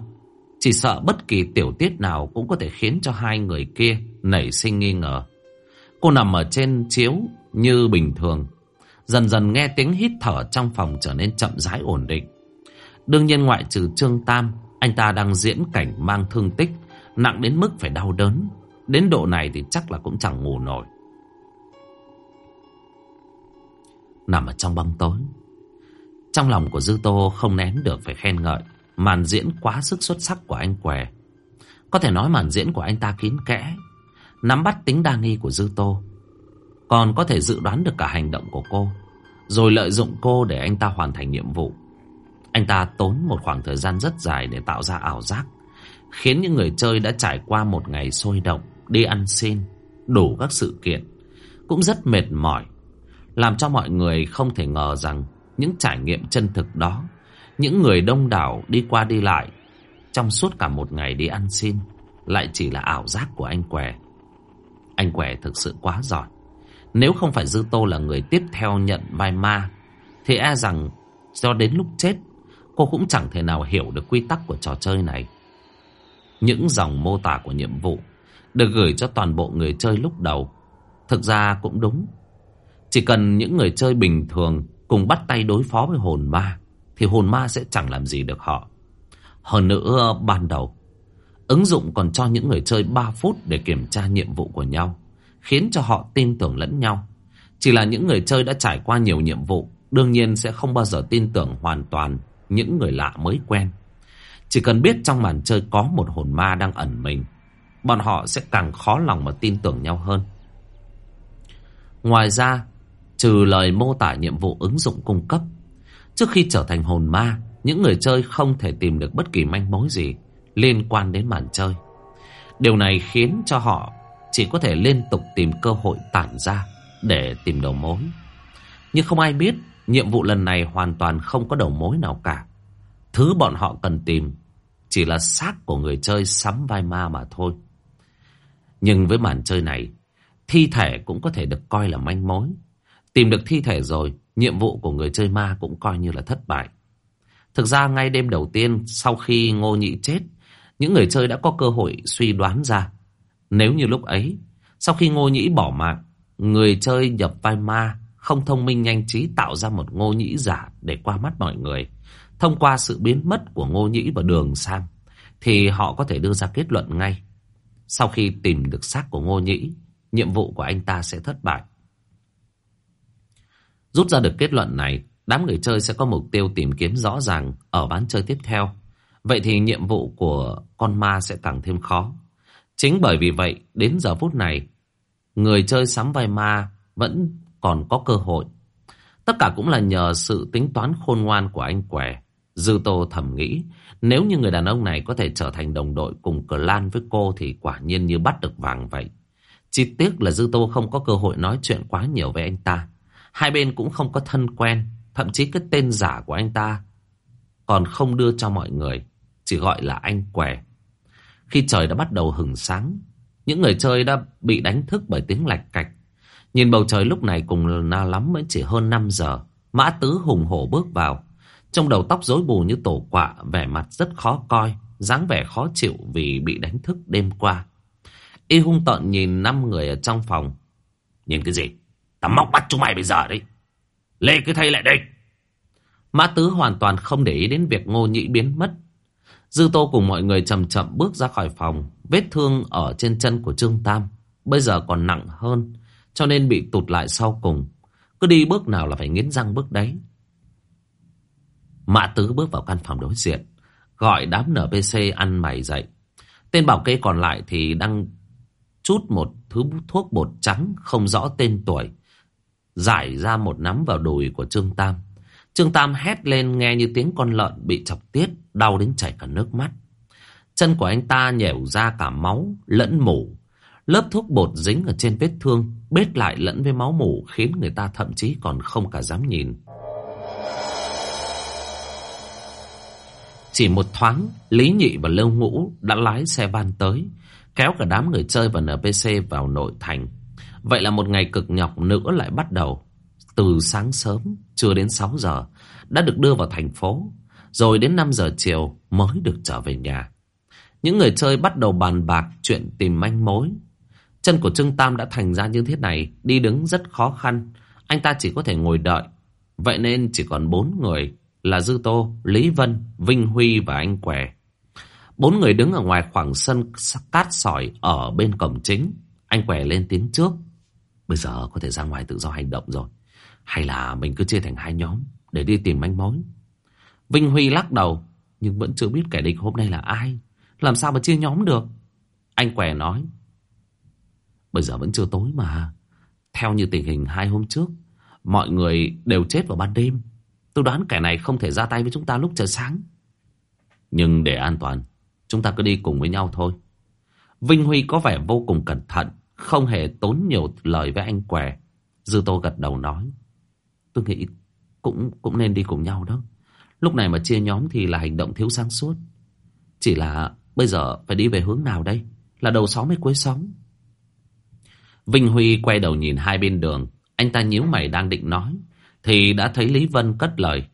chỉ sợ bất kỳ tiểu tiết nào cũng có thể khiến cho hai người kia nảy sinh nghi ngờ. Cô nằm ở trên chiếu như bình thường. Dần dần nghe tiếng hít thở trong phòng trở nên chậm rãi ổn định. Đương nhiên ngoại trừ Trương Tam, anh ta đang diễn cảnh mang thương tích, nặng đến mức phải đau đớn. Đến độ này thì chắc là cũng chẳng ngủ nổi. Nằm ở trong bóng tối. Trong lòng của Dư Tô không nén được phải khen ngợi. Màn diễn quá sức xuất sắc của anh què Có thể nói màn diễn của anh ta kín kẽ, Nắm bắt tính đa nghi của Dư Tô Còn có thể dự đoán được cả hành động của cô, Rồi lợi dụng cô để anh ta hoàn thành nhiệm vụ Anh ta tốn một khoảng thời gian rất dài để tạo ra ảo giác Khiến những người chơi đã trải qua một ngày sôi động, Đi ăn xin, Đủ các sự kiện, Cũng rất mệt mỏi. Làm cho mọi người không thể ngờ rằng Những trải nghiệm chân thực đó, những người đông đảo đi qua đi lại, Trong suốt cả một ngày đi ăn xin, Lại chỉ là ảo giác của anh què. Anh què thực sự quá giỏi. Nếu không phải Dư Tô là người tiếp theo nhận vai ma, Thì e rằng Do đến lúc chết, Cô cũng chẳng thể nào hiểu được quy tắc của trò chơi này. Những dòng mô tả của nhiệm vụ Được gửi cho toàn bộ người chơi lúc đầu Thực ra cũng đúng Chỉ cần những người chơi bình thường Cùng bắt tay đối phó với hồn ma thì hồn ma sẽ chẳng làm gì được họ. Hơn nữa ban đầu, ứng dụng còn cho những người chơi 3 phút để kiểm tra nhiệm vụ của nhau, khiến cho họ tin tưởng lẫn nhau. Chỉ là những người chơi đã trải qua nhiều nhiệm vụ đương nhiên sẽ không bao giờ tin tưởng hoàn toàn những người lạ mới quen. Chỉ cần biết trong màn chơi có một hồn ma đang ẩn mình, bọn họ sẽ càng khó lòng mà tin tưởng nhau hơn. Ngoài ra, trừ lời mô tả nhiệm vụ ứng dụng cung cấp, trước khi trở thành hồn ma, những người chơi không thể tìm được bất kỳ manh mối gì liên quan đến màn chơi. Điều này khiến cho họ chỉ có thể liên tục tìm cơ hội tản ra để tìm đầu mối. Nhưng không ai biết nhiệm vụ lần này hoàn toàn không có đầu mối nào cả. Thứ bọn họ cần tìm chỉ là xác của người chơi sắm vai ma mà thôi. Nhưng với màn chơi này, thi thể cũng có thể được coi là manh mối. Tìm được thi thể rồi, nhiệm vụ của người chơi ma cũng coi như là thất bại. Thực ra ngay đêm đầu tiên sau khi Ngô Nhị chết, những người chơi đã có cơ hội suy đoán ra. Nếu như lúc ấy, sau khi Ngô Nhĩ bỏ mạng, người chơi nhập vai ma không thông minh nhanh trí tạo ra một Ngô Nhĩ giả để qua mắt mọi người. Thông qua sự biến mất của Ngô Nhĩ và Đường Sam, thì họ có thể đưa ra kết luận ngay. Sau khi tìm được xác của Ngô Nhĩ, nhiệm vụ của anh ta sẽ thất bại. Rút ra được kết luận này, đám người chơi sẽ có mục tiêu tìm kiếm rõ ràng ở ván chơi tiếp theo. Vậy thì nhiệm vụ của con ma sẽ càng thêm khó. Chính bởi vì vậy, đến giờ phút này, người chơi sắm vai ma vẫn còn có cơ hội. Tất cả cũng là nhờ sự tính toán khôn ngoan của anh què. Dư Tô thầm nghĩ, nếu như người đàn ông này có thể trở thành đồng đội cùng cờ lan với cô thì quả nhiên như bắt được vàng vậy. Chỉ tiếc là Dư Tô không có cơ hội nói chuyện quá nhiều với anh ta. Hai bên cũng không có thân quen, thậm chí cái tên giả của anh ta còn không đưa cho mọi người, chỉ gọi là anh què. Khi trời đã bắt đầu hừng sáng, những người chơi đã bị đánh thức bởi tiếng lạch cạch. Nhìn bầu trời lúc này cùng na lắm mới chỉ hơn 5 giờ. Mã Tứ hùng hổ bước vào. Trong đầu tóc rối bù như tổ quạ, vẻ mặt rất khó coi, dáng vẻ khó chịu vì bị đánh thức đêm qua. Y hung tợn nhìn năm người ở trong phòng. Nhìn cái gì? Tao móc bắt chúng mày bây giờ đấy. Lê cứ thay lại đây. Mã Tứ hoàn toàn không để ý đến việc ngô nhị biến mất. Dư Tô cùng mọi người chậm chậm bước ra khỏi phòng. Vết thương ở trên chân của Trương Tam bây giờ còn nặng hơn, cho nên bị tụt lại sau cùng. Cứ đi bước nào là phải nghiến răng bước đấy. Mã Tứ bước vào căn phòng đối diện, gọi đám NPC ăn mày dậy. Tên bảo kê còn lại thì đang chút một thứ thuốc bột trắng không rõ tên tuổi, giải ra một nắm vào đùi của Trương Tam. Trương Tam hét lên nghe như tiếng con lợn bị chọc tiết, đau đến chảy cả nước mắt. Chân của anh ta nhẻo ra cả máu, lẫn mủ. Lớp thuốc bột dính ở trên vết thương, bết lại lẫn với máu mủ khiến người ta thậm chí còn không cả dám nhìn. Chỉ một thoáng, Lý Nhị và Lưu Ngũ đã lái xe van tới, kéo cả đám người chơi và NPC vào nội thành. Vậy là một ngày cực nhọc nữa lại bắt đầu. Từ sáng sớm, chưa đến 6 giờ, đã được đưa vào thành phố. Rồi đến 5 giờ chiều mới được trở về nhà. Những người chơi bắt đầu bàn bạc chuyện tìm manh mối. Chân của Trương Tam đã thành ra như thế này, đi đứng rất khó khăn. Anh ta chỉ có thể ngồi đợi. Vậy nên chỉ còn bốn người là Dư Tô, Lý Vân, Vinh Huy và anh Què. Bốn người đứng ở ngoài khoảng sân cát sỏi ở bên cổng chính. Anh Què lên tiếng trước. Bây giờ có thể ra ngoài tự do hành động rồi. Hay là mình cứ chia thành hai nhóm để đi tìm manh mối. Vinh Huy lắc đầu, nhưng vẫn chưa biết kẻ địch hôm nay là ai. Làm sao mà chia nhóm được? Anh què nói. Bây giờ vẫn chưa tối mà. Theo như tình hình hai hôm trước, mọi người đều chết vào ban đêm. Tôi đoán kẻ này không thể ra tay với chúng ta lúc trời sáng. Nhưng để an toàn, chúng ta cứ đi cùng với nhau thôi. Vinh Huy có vẻ vô cùng cẩn thận, không hề tốn nhiều lời với anh què. Dư Tô gật đầu nói. Tôi nghĩ cũng cũng nên đi cùng nhau đó. Lúc này mà chia nhóm thì là hành động thiếu sáng suốt. Chỉ là bây giờ phải đi về hướng nào đây? Là đầu xóm hay cuối xóm? Vinh Huy quay đầu nhìn hai bên đường. Anh ta nhíu mày đang định nói. Thì đã thấy Lý Vân cất lời.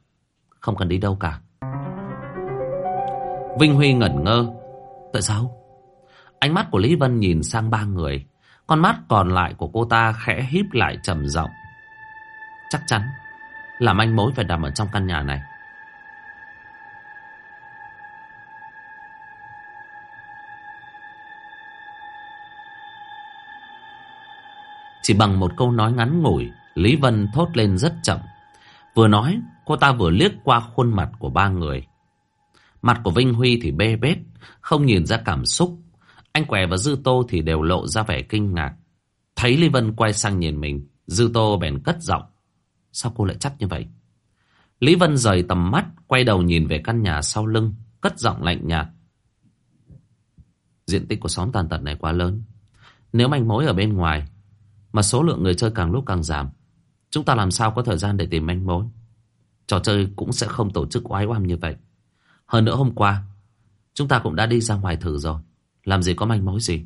Không cần đi đâu cả. Vinh Huy ngẩn ngơ. Tại sao? Ánh mắt của Lý Vân nhìn sang ba người. Con mắt còn lại của cô ta khẽ híp lại trầm rộng. Chắc chắn là manh mối phải nằm ở trong căn nhà này. Chỉ bằng một câu nói ngắn ngủi, Lý Vân thốt lên rất chậm. Vừa nói, cô ta vừa liếc qua khuôn mặt của ba người. Mặt của Vinh Huy thì bê bết, không nhìn ra cảm xúc. Anh Què và Dư Tô thì đều lộ ra vẻ kinh ngạc. Thấy Lý Vân quay sang nhìn mình, Dư Tô bèn cất giọng. Sao cô lại chắc như vậy? Lý Vân rời tầm mắt, quay đầu nhìn về căn nhà sau lưng, cất giọng lạnh nhạt. Diện tích của xóm tàn tật này quá lớn. Nếu manh mối ở bên ngoài, mà số lượng người chơi càng lúc càng giảm, chúng ta làm sao có thời gian để tìm manh mối? Trò chơi cũng sẽ không tổ chức oái oăm như vậy. Hơn nữa hôm qua, chúng ta cũng đã đi ra ngoài thử rồi. Làm gì có manh mối gì?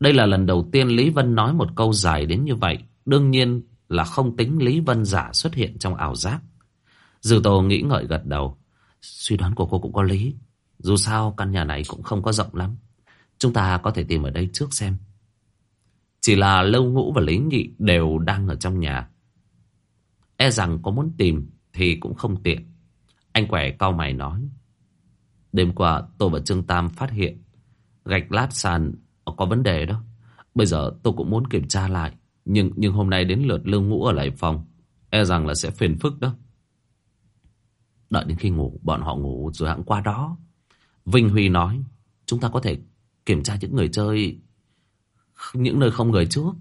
Đây là lần đầu tiên Lý Vân nói một câu dài đến như vậy. Đương nhiên là không tính Lý Vân giả xuất hiện trong ảo giác. Dư Tô nghĩ ngợi gật đầu. Suy đoán của cô cũng có lý. Dù sao căn nhà này cũng không có rộng lắm. Chúng ta có thể tìm ở đây trước xem. Chỉ là Lâu Ngũ và Lý Nhị đều đang ở trong nhà. E rằng có muốn tìm thì cũng không tiện. Anh quẻ cau mày nói. Đêm qua tôi và Trương Tam phát hiện gạch lát sàn có vấn đề đó. Bây giờ tôi cũng muốn kiểm tra lại. Nhưng nhưng hôm nay đến lượt lương ngũ ở lại phòng. E rằng là sẽ phiền phức đó. Đợi đến khi ngủ, bọn họ ngủ rồi hãng qua đó. Vinh Huy nói, chúng ta có thể kiểm tra những người chơi, những nơi không người trước.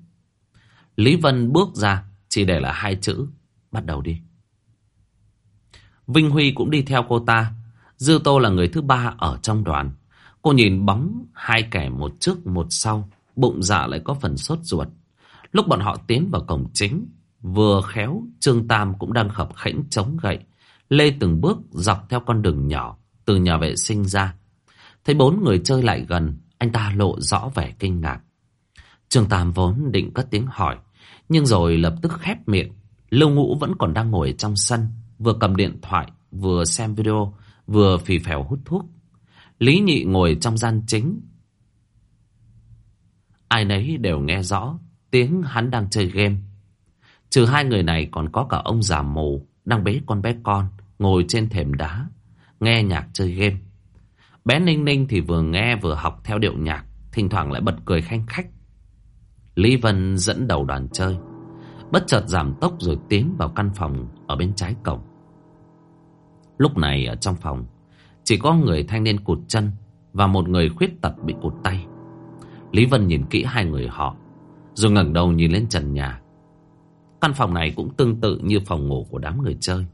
Lý Vân bước ra, chỉ để là hai chữ, bắt đầu đi. Vinh Huy cũng đi theo cô ta. Dư Tô là người thứ ba ở trong đoàn. Cô nhìn bóng hai kẻ một trước một sau, bụng dạ lại có phần sốt ruột. Lúc bọn họ tiến vào cổng chính, vừa khéo Trương Tam cũng đang khập khẽnh chống gậy, lê từng bước dọc theo con đường nhỏ từ nhà vệ sinh ra. Thấy bốn người chơi lại gần, anh ta lộ rõ vẻ kinh ngạc. Trương Tam vốn định cất tiếng hỏi, nhưng rồi lập tức khép miệng. Lưu Ngũ vẫn còn đang ngồi trong sân, vừa cầm điện thoại, vừa xem video, vừa phì phèo hút thuốc. Lý Nhị ngồi trong gian chính. Ai nấy đều nghe rõ tiếng hắn đang chơi game. Trừ hai người này còn có cả ông già mù đang bế con bé con ngồi trên thềm đá, nghe nhạc chơi game. Bé Ninh Ninh thì vừa nghe vừa học theo điệu nhạc, thỉnh thoảng lại bật cười khanh khách. Lý Vân dẫn đầu đoàn chơi, bất chợt giảm tốc rồi tiến vào căn phòng ở bên trái cổng. Lúc này ở trong phòng, chỉ có người thanh niên cụt chân và một người khuyết tật bị cụt tay. Lý Vân nhìn kỹ hai người họ, rồi ngẩng đầu nhìn lên trần nhà. Căn phòng này cũng tương tự như phòng ngủ của đám người chơi.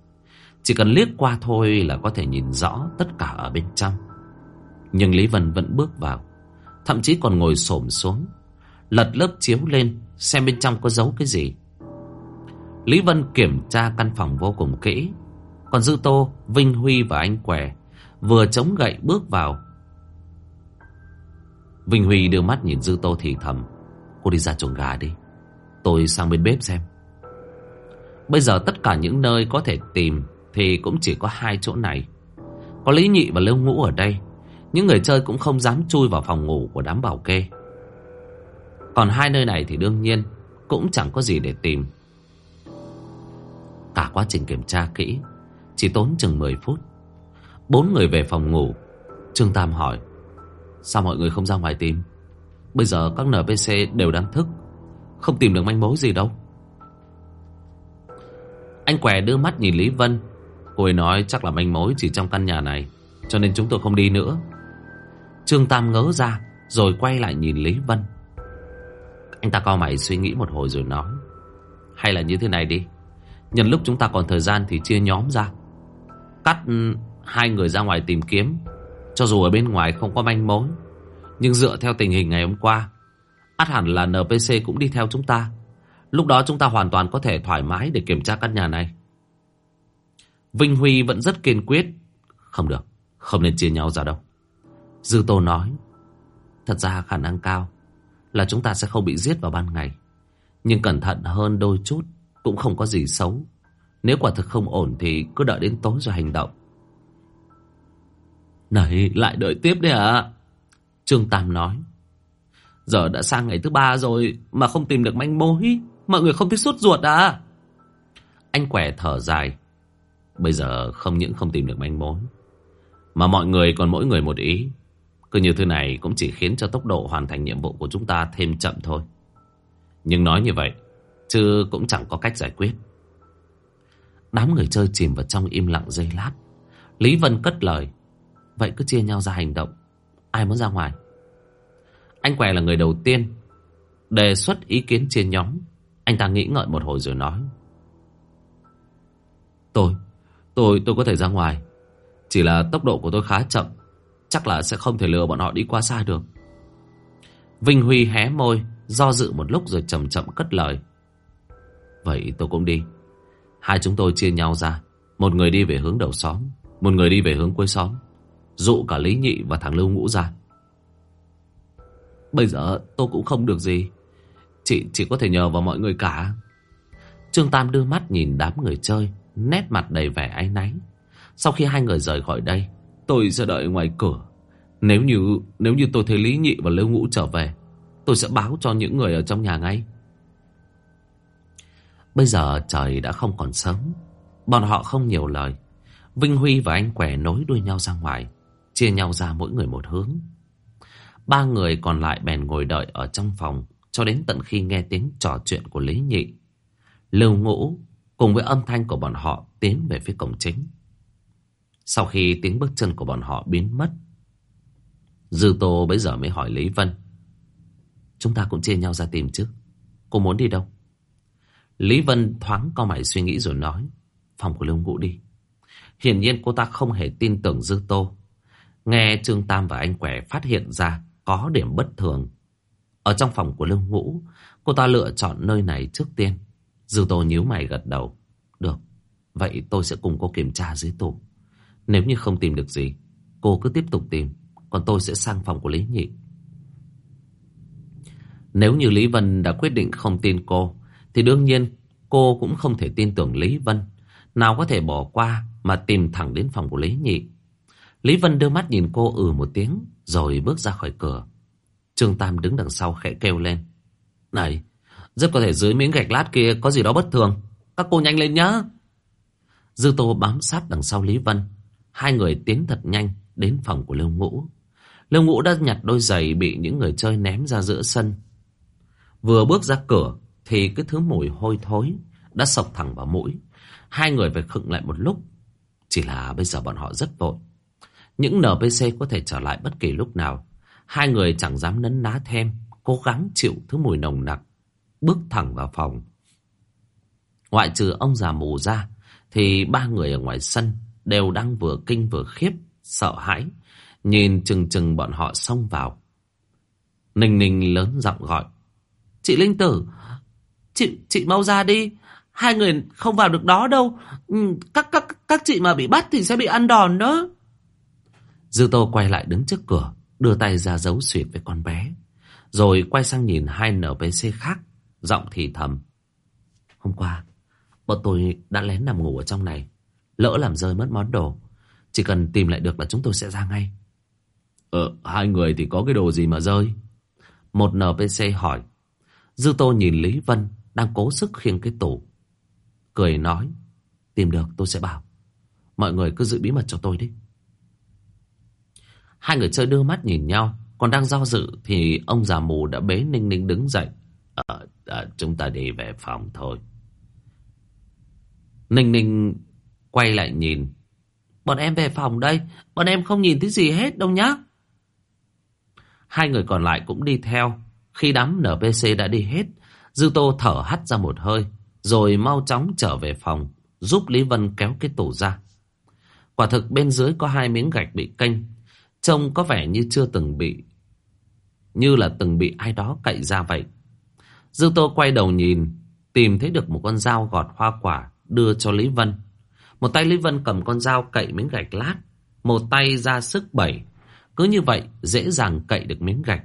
Chỉ cần liếc qua thôi là có thể nhìn rõ tất cả ở bên trong. Nhưng Lý Vân vẫn bước vào. Thậm chí còn ngồi xổm xuống. Lật lớp chiếu lên xem bên trong có giấu cái gì. Lý Vân kiểm tra căn phòng vô cùng kỹ. Còn Dư Tô, Vinh Huy và anh Què vừa chống gậy bước vào. Vinh Huy đưa mắt nhìn Dư Tô thì thầm. Cô đi ra chuồng gà đi. Tôi sang bên bếp xem. Bây giờ tất cả những nơi có thể tìm thì cũng chỉ có hai chỗ này. Có Lý Nhị và Lưu Ngũ ở đây. Những người chơi cũng không dám chui vào phòng ngủ của đám bảo kê. Còn hai nơi này thì đương nhiên cũng chẳng có gì để tìm. Cả quá trình kiểm tra kỹ, chỉ tốn chừng 10 phút. Bốn người về phòng ngủ. Trương Tam hỏi, Sao mọi người không ra ngoài tìm Bây giờ các NPC đều đang thức, Không tìm được manh mối gì đâu Anh què đưa mắt nhìn Lý Vân Cô ấy nói chắc là manh mối chỉ trong căn nhà này, Cho nên chúng tôi không đi nữa Trương Tam ngớ ra, Rồi quay lại nhìn Lý Vân anh ta cao mày suy nghĩ một hồi rồi nói. Hay là như thế này đi. Nhân lúc chúng ta còn thời gian thì chia nhóm ra. Cắt ừ, hai người ra ngoài tìm kiếm. Cho dù ở bên ngoài không có manh mối, Nhưng dựa theo tình hình ngày hôm qua, át hẳn là NPC cũng đi theo chúng ta. Lúc đó chúng ta hoàn toàn có thể thoải mái để kiểm tra căn nhà này. Vinh Huy vẫn rất kiên quyết. Không được, Không nên chia nhau ra đâu. Dư Tô nói, Thật ra khả năng cao. Là chúng ta sẽ không bị giết vào ban ngày. Nhưng cẩn thận hơn đôi chút Cũng không có gì xấu. Nếu quả thực không ổn thì cứ đợi đến tối rồi hành động. Này, lại đợi tiếp đấy à Trương Tam nói, Giờ đã sang ngày thứ ba rồi Mà không tìm được manh mối. Mọi người không thấy sốt ruột à Anh quẻ thở dài, Bây giờ không những không tìm được manh mối, Mà mọi người còn mỗi người một ý. Cứ như thế này cũng chỉ khiến cho tốc độ hoàn thành nhiệm vụ của chúng ta thêm chậm thôi. Nhưng nói như vậy, Chứ cũng chẳng có cách giải quyết. Đám người chơi chìm vào trong im lặng giây lát. Lý Vân cất lời, Vậy cứ chia nhau ra hành động. Ai muốn ra ngoài? Anh què là người đầu tiên Đề xuất ý kiến chia nhóm. Anh ta nghĩ ngợi một hồi rồi nói, Tôi Tôi tôi có thể ra ngoài. Chỉ là tốc độ của tôi khá chậm. Chắc là sẽ không thể lừa bọn họ đi quá xa được. Vinh Huy hé môi, Do dự một lúc rồi chậm chậm cất lời. Vậy tôi cũng đi. Hai chúng tôi chia nhau ra. Một người đi về hướng đầu xóm, Một người đi về hướng cuối xóm. Dụ cả Lý Nhị và thằng Lưu Ngũ ra. Bây giờ tôi cũng không được gì. Chị chỉ có thể nhờ vào mọi người cả. Trương Tam đưa mắt nhìn đám người chơi, Nét mặt đầy vẻ áy náy. Sau khi hai người rời khỏi đây Tôi sẽ đợi ngoài cửa. Nếu như nếu như tôi thấy Lý Nhị và Lưu Ngũ trở về, Tôi sẽ báo cho những người ở trong nhà ngay. Bây giờ trời đã không còn sớm. Bọn họ không nhiều lời. Vinh Huy và anh què nối đuôi nhau ra ngoài, Chia nhau ra mỗi người một hướng. Ba người còn lại bèn ngồi đợi ở trong phòng Cho đến tận khi nghe tiếng trò chuyện của Lý Nhị. Lưu Ngũ cùng với âm thanh của bọn họ tiến về phía cổng chính. Sau khi tiếng bước chân của bọn họ biến mất, Dư Tô bây giờ mới hỏi Lý Vân, Chúng ta cũng chia nhau ra tìm chứ? Cô muốn đi đâu? Lý Vân thoáng co mày suy nghĩ rồi nói, Phòng của Lưu Ngũ đi. Hiển nhiên cô ta không hề tin tưởng Dư Tô. Nghe Trương Tam và anh quẻ phát hiện ra Có điểm bất thường, Ở trong phòng của Lưu Ngũ, Cô ta lựa chọn nơi này trước tiên. Dư Tô nhíu mày gật đầu, Được, Vậy tôi sẽ cùng cô kiểm tra dưới tủ. Nếu như không tìm được gì Cô cứ tiếp tục tìm Còn tôi sẽ sang phòng của Lý Nhị Nếu như Lý Vân đã quyết định không tin cô thì đương nhiên cô cũng không thể tin tưởng Lý Vân. Nào có thể bỏ qua mà tìm thẳng đến phòng của Lý Nhị. Lý Vân đưa mắt nhìn cô ừ một tiếng rồi bước ra khỏi cửa. Trương Tam đứng đằng sau khẽ kêu lên. Này, rất có thể dưới miếng gạch lát kia có gì đó bất thường. Các cô nhanh lên nhá. Dư Tô bám sát đằng sau Lý Vân. Hai người tiến thật nhanh đến phòng của Lưu Ngũ. Lưu Ngũ đã nhặt đôi giày bị những người chơi ném ra giữa sân. Vừa bước ra cửa thì cái thứ mùi hôi thối đã sộc thẳng vào mũi. Hai người phải khựng lại một lúc. Chỉ là bây giờ bọn họ rất vội. Những NPC có thể trở lại bất kỳ lúc nào. Hai người chẳng dám nấn ná thêm, cố gắng chịu thứ mùi nồng nặc, bước thẳng vào phòng. Ngoại trừ ông già mù ra, thì ba người ở ngoài sân đều đang vừa kinh vừa khiếp, sợ hãi, nhìn chừng chừng bọn họ xông vào. Ninh ninh lớn giọng gọi. Chị Linh Tử, Chị, chị mau ra đi. Hai người không vào được đó đâu. Ừ, các, các, các chị mà bị bắt thì sẽ bị ăn đòn đó. Dư Tô quay lại đứng trước cửa, đưa tay ra giấu suyệt với con bé. Rồi quay sang nhìn hai NPC khác, giọng thì thầm. Hôm qua, bọn tôi đã lén nằm ngủ ở trong này. Lỡ làm rơi mất món đồ. Chỉ cần tìm lại được là chúng tôi sẽ ra ngay. Ờ, hai người thì có cái đồ gì mà rơi? Một NPC hỏi. Dư Tô nhìn Lý Vân đang cố sức khiêng cái tủ. Cười nói, tìm được tôi sẽ bảo. Mọi người cứ giữ bí mật cho tôi đi. Hai người chơi đưa mắt nhìn nhau, còn đang do dự thì ông già mù đã bế Ninh Ninh đứng dậy. Ờ, à, chúng ta đi về phòng thôi. Ninh Ninh quay lại nhìn. Bọn em về phòng đây, bọn em không nhìn thấy gì hết đâu nhá. Hai người còn lại cũng đi theo. Khi đám NPC đã đi hết, Dư Tô thở hắt ra một hơi, rồi mau chóng trở về phòng, giúp Lý Vân kéo cái tủ ra. Quả thực bên dưới có hai miếng gạch bị kênh, trông có vẻ như chưa từng bị, như là từng bị ai đó cậy ra vậy. Dư Tô quay đầu nhìn, tìm thấy được một con dao gọt hoa quả đưa cho Lý Vân. Một tay Lý Vân cầm con dao cậy miếng gạch lát, một tay ra sức bẩy. Cứ như vậy dễ dàng cậy được miếng gạch.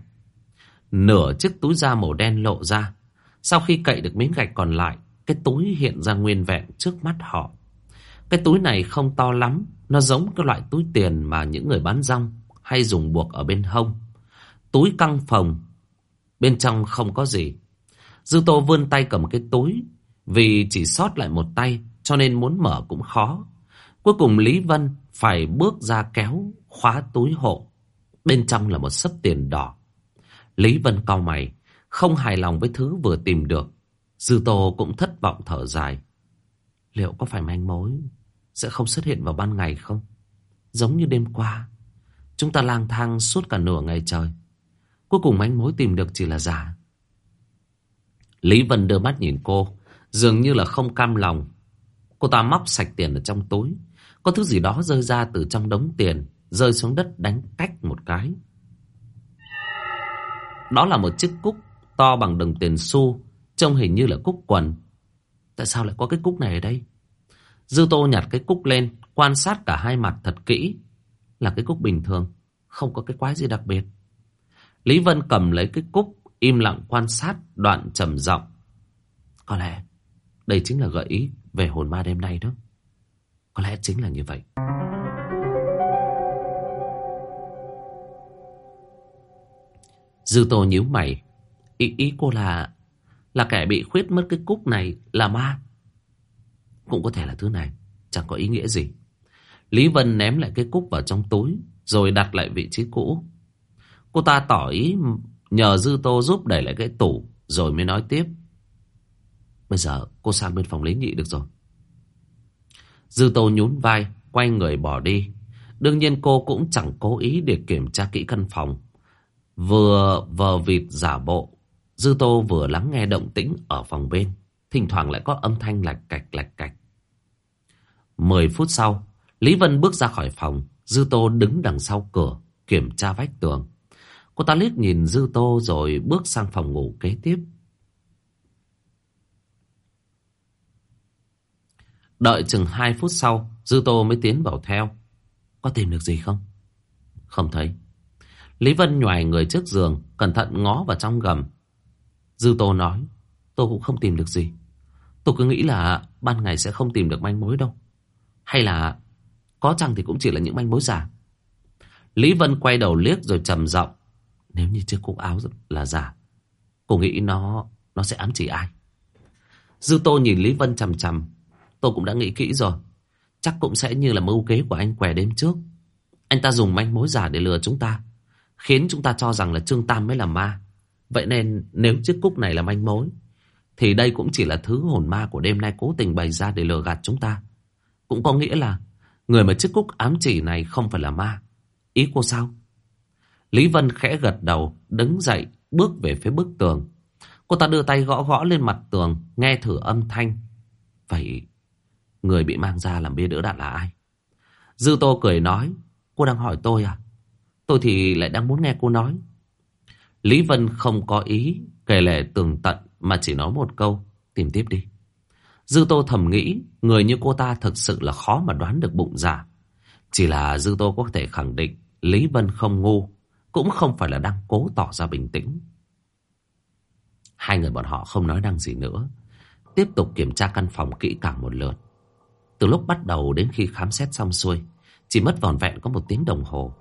Nửa chiếc túi da màu đen lộ ra, sau khi cậy được miếng gạch còn lại, cái túi hiện ra nguyên vẹn trước mắt họ. Cái túi này không to lắm, nó giống cái loại túi tiền mà những người bán rong hay dùng buộc ở bên hông. Túi căng phòng. bên trong không có gì. Dư Tô vươn tay cầm cái túi, vì chỉ sót lại một tay cho nên muốn mở cũng khó. Cuối cùng Lý Vân phải bước ra kéo khóa túi hộ. Bên trong là một sấp tiền đỏ. Lý Vân cau mày, không hài lòng với thứ vừa tìm được. Dư Tô cũng thất vọng thở dài. Liệu có phải manh mối Sẽ không xuất hiện vào ban ngày không Giống như đêm qua Chúng ta lang thang suốt cả nửa ngày trời Cuối cùng manh mối tìm được chỉ là giả Lý Vân đưa mắt nhìn cô Dường như là không cam lòng Cô ta móc sạch tiền ở trong túi. Có thứ gì đó rơi ra từ trong đống tiền, Rơi xuống đất đánh cách một cái. Đó là một chiếc cúc To bằng đồng tiền xu, Trông hình như là cúc quần. Tại sao lại có cái cúc này ở đây? Dư tô nhặt cái cúc lên, Quan sát cả hai mặt thật kỹ. Là cái cúc bình thường, Không có cái quái gì đặc biệt. Lý Vân cầm lấy cái cúc, Im lặng quan sát đoạn trầm giọng. Có lẽ Đây chính là gợi ý về hồn ma đêm nay đó. Có lẽ chính là như vậy. Dư tô nhíu mày. Ý, ý cô là Là kẻ bị khuyết mất cái cúc này là ma. Cũng có thể là thứ này Chẳng có ý nghĩa gì. Lý Vân ném lại cái cúc vào trong túi Rồi đặt lại vị trí cũ. Cô ta tỏ ý nhờ Dư Tô giúp đẩy lại cái tủ Rồi mới nói tiếp. Bây giờ cô sang bên phòng Lý Nhị được rồi. Dư Tô nhún vai, Quay người bỏ đi. Đương nhiên cô cũng chẳng cố ý để kiểm tra kỹ căn phòng. Vừa vờ vịt giả bộ, Dư Tô vừa lắng nghe động tĩnh ở phòng bên. Thỉnh thoảng lại có âm thanh lạch cạch lạch cạch. Mười phút sau, Lý Vân bước ra khỏi phòng. Dư Tô đứng đằng sau cửa, Kiểm tra vách tường. Cô ta liếc nhìn Dư Tô rồi bước sang phòng ngủ kế tiếp. Đợi chừng hai phút sau, Dư Tô mới tiến vào theo. Có tìm được gì không? Không thấy. Lý Vân nhòi người trước giường, Cẩn thận ngó vào trong gầm. Dư Tô nói, Tôi cũng không tìm được gì. Tôi cứ nghĩ là ban ngày sẽ không tìm được manh mối đâu. Hay là Có chăng thì cũng chỉ là những manh mối giả. Lý Vân quay đầu liếc rồi trầm giọng, Nếu như chiếc cúc áo là giả, Cô nghĩ nó Nó sẽ ám chỉ ai? Dư Tô nhìn Lý Vân chầm chầm Tôi cũng đã nghĩ kỹ rồi. Chắc cũng sẽ như là mưu kế của anh què đêm trước. Anh ta dùng manh mối giả để lừa chúng ta, Khiến chúng ta cho rằng là Trương Tam mới là ma. Vậy nên nếu chiếc cúc này là manh mối, Thì đây cũng chỉ là thứ hồn ma của đêm nay cố tình bày ra để lừa gạt chúng ta. Cũng có nghĩa là Người mà chiếc cúc ám chỉ này không phải là ma. Ý cô sao? Lý Vân khẽ gật đầu, Đứng dậy, bước về phía bức tường. Cô ta đưa tay gõ gõ lên mặt tường, Nghe thử âm thanh. Vậy người bị mang ra làm bia đỡ đạn là ai? Dư Tô cười nói Cô đang hỏi tôi à? Tôi thì lại đang muốn nghe cô nói Lý Vân không có ý kể lể tường tận mà chỉ nói một câu, tìm tiếp đi. Dư Tô thầm nghĩ, người như cô ta thực sự là khó mà đoán được bụng giả. Chỉ là Dư Tô có thể khẳng định Lý Vân không ngu, cũng không phải là đang cố tỏ ra bình tĩnh. Hai người bọn họ không nói năng gì nữa, tiếp tục kiểm tra căn phòng kỹ càng một lượt. Từ lúc bắt đầu đến khi khám xét xong xuôi, chỉ mất vòn vẹn có một tiếng đồng hồ.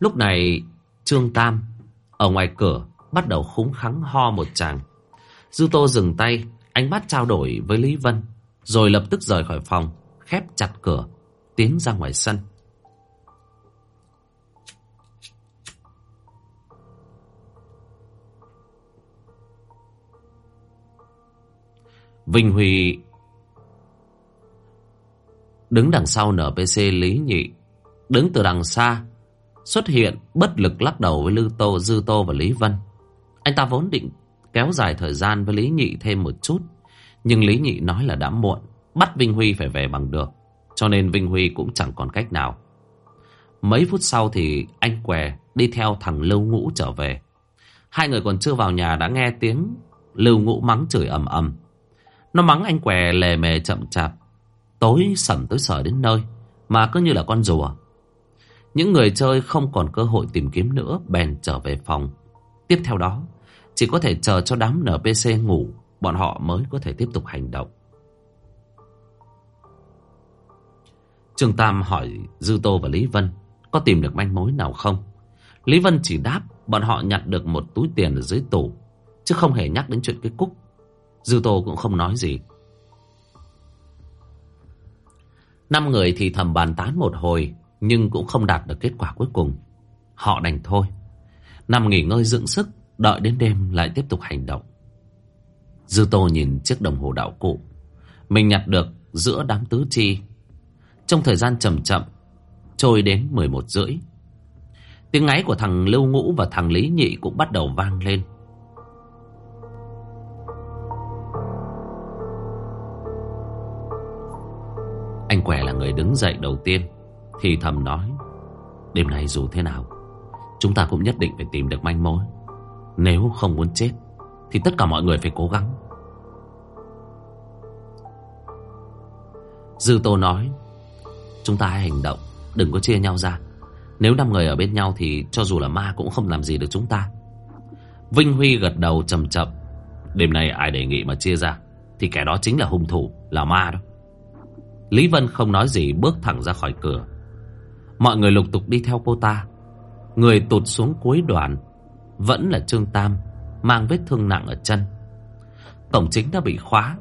Lúc này Trương Tam Ở ngoài cửa bắt đầu khúng khắng ho một chàng Dư Tô dừng tay Ánh mắt trao đổi với Lý Vân Rồi lập tức rời khỏi phòng Khép chặt cửa Tiến ra ngoài sân Vinh Huy Đứng đằng sau NPC Lý Nhị Đứng từ đằng xa xuất hiện bất lực lắc đầu với Lư Tô, Dư Tô và Lý Vân. Anh ta vốn định kéo dài thời gian với Lý Nhị thêm một chút, nhưng Lý Nhị nói là đã muộn, bắt Vinh Huy phải về bằng được, cho nên Vinh Huy cũng chẳng còn cách nào. Mấy phút sau thì anh què đi theo thằng Lưu Ngũ trở về. Hai người còn chưa vào nhà đã nghe tiếng Lưu Ngũ mắng chửi ầm ầm. Nó mắng anh què lề mề chậm chạp, tối sẩm tối sở đến nơi, mà cứ như là con rùa. Những người chơi không còn cơ hội tìm kiếm nữa bèn trở về phòng. Tiếp theo đó, chỉ có thể chờ cho đám NPC ngủ, bọn họ mới có thể tiếp tục hành động. Trương Tam hỏi Dư Tô và Lý Vân có tìm được manh mối nào không? Lý Vân chỉ đáp bọn họ nhặt được một túi tiền ở dưới tủ, chứ không hề nhắc đến chuyện cái cúc. Dư Tô cũng không nói gì. Năm người thì thầm bàn tán một hồi nhưng cũng không đạt được kết quả cuối cùng. Họ đành thôi. Nằm nghỉ ngơi dưỡng sức, đợi đến đêm lại tiếp tục hành động. Dư Tô nhìn chiếc đồng hồ đạo cụ Mình nhặt được giữa đám tứ chi Trong thời gian chậm chậm Trôi đến 11 rưỡi Tiếng ngáy của thằng Lưu Ngũ và thằng Lý Nhị cũng bắt đầu vang lên Anh Quẻ là người đứng dậy đầu tiên, Thì thầm nói, Đêm nay dù thế nào, Chúng ta cũng nhất định phải tìm được manh mối. Nếu không muốn chết, Thì tất cả mọi người phải cố gắng. Dư Tô nói, Chúng ta hãy hành động, Đừng có chia nhau ra. Nếu năm người ở bên nhau thì cho dù là ma cũng không làm gì được chúng ta. Vinh Huy gật đầu chậm chậm, Đêm nay ai đề nghị mà chia ra, Thì kẻ đó chính là hung thủ, Là ma đó. Lý Vân không nói gì, bước thẳng ra khỏi cửa. Mọi người lục tục đi theo cô ta. Người tụt xuống cuối đoàn Vẫn là Trương Tam, Mang vết thương nặng ở chân. Tổng chính đã bị khóa.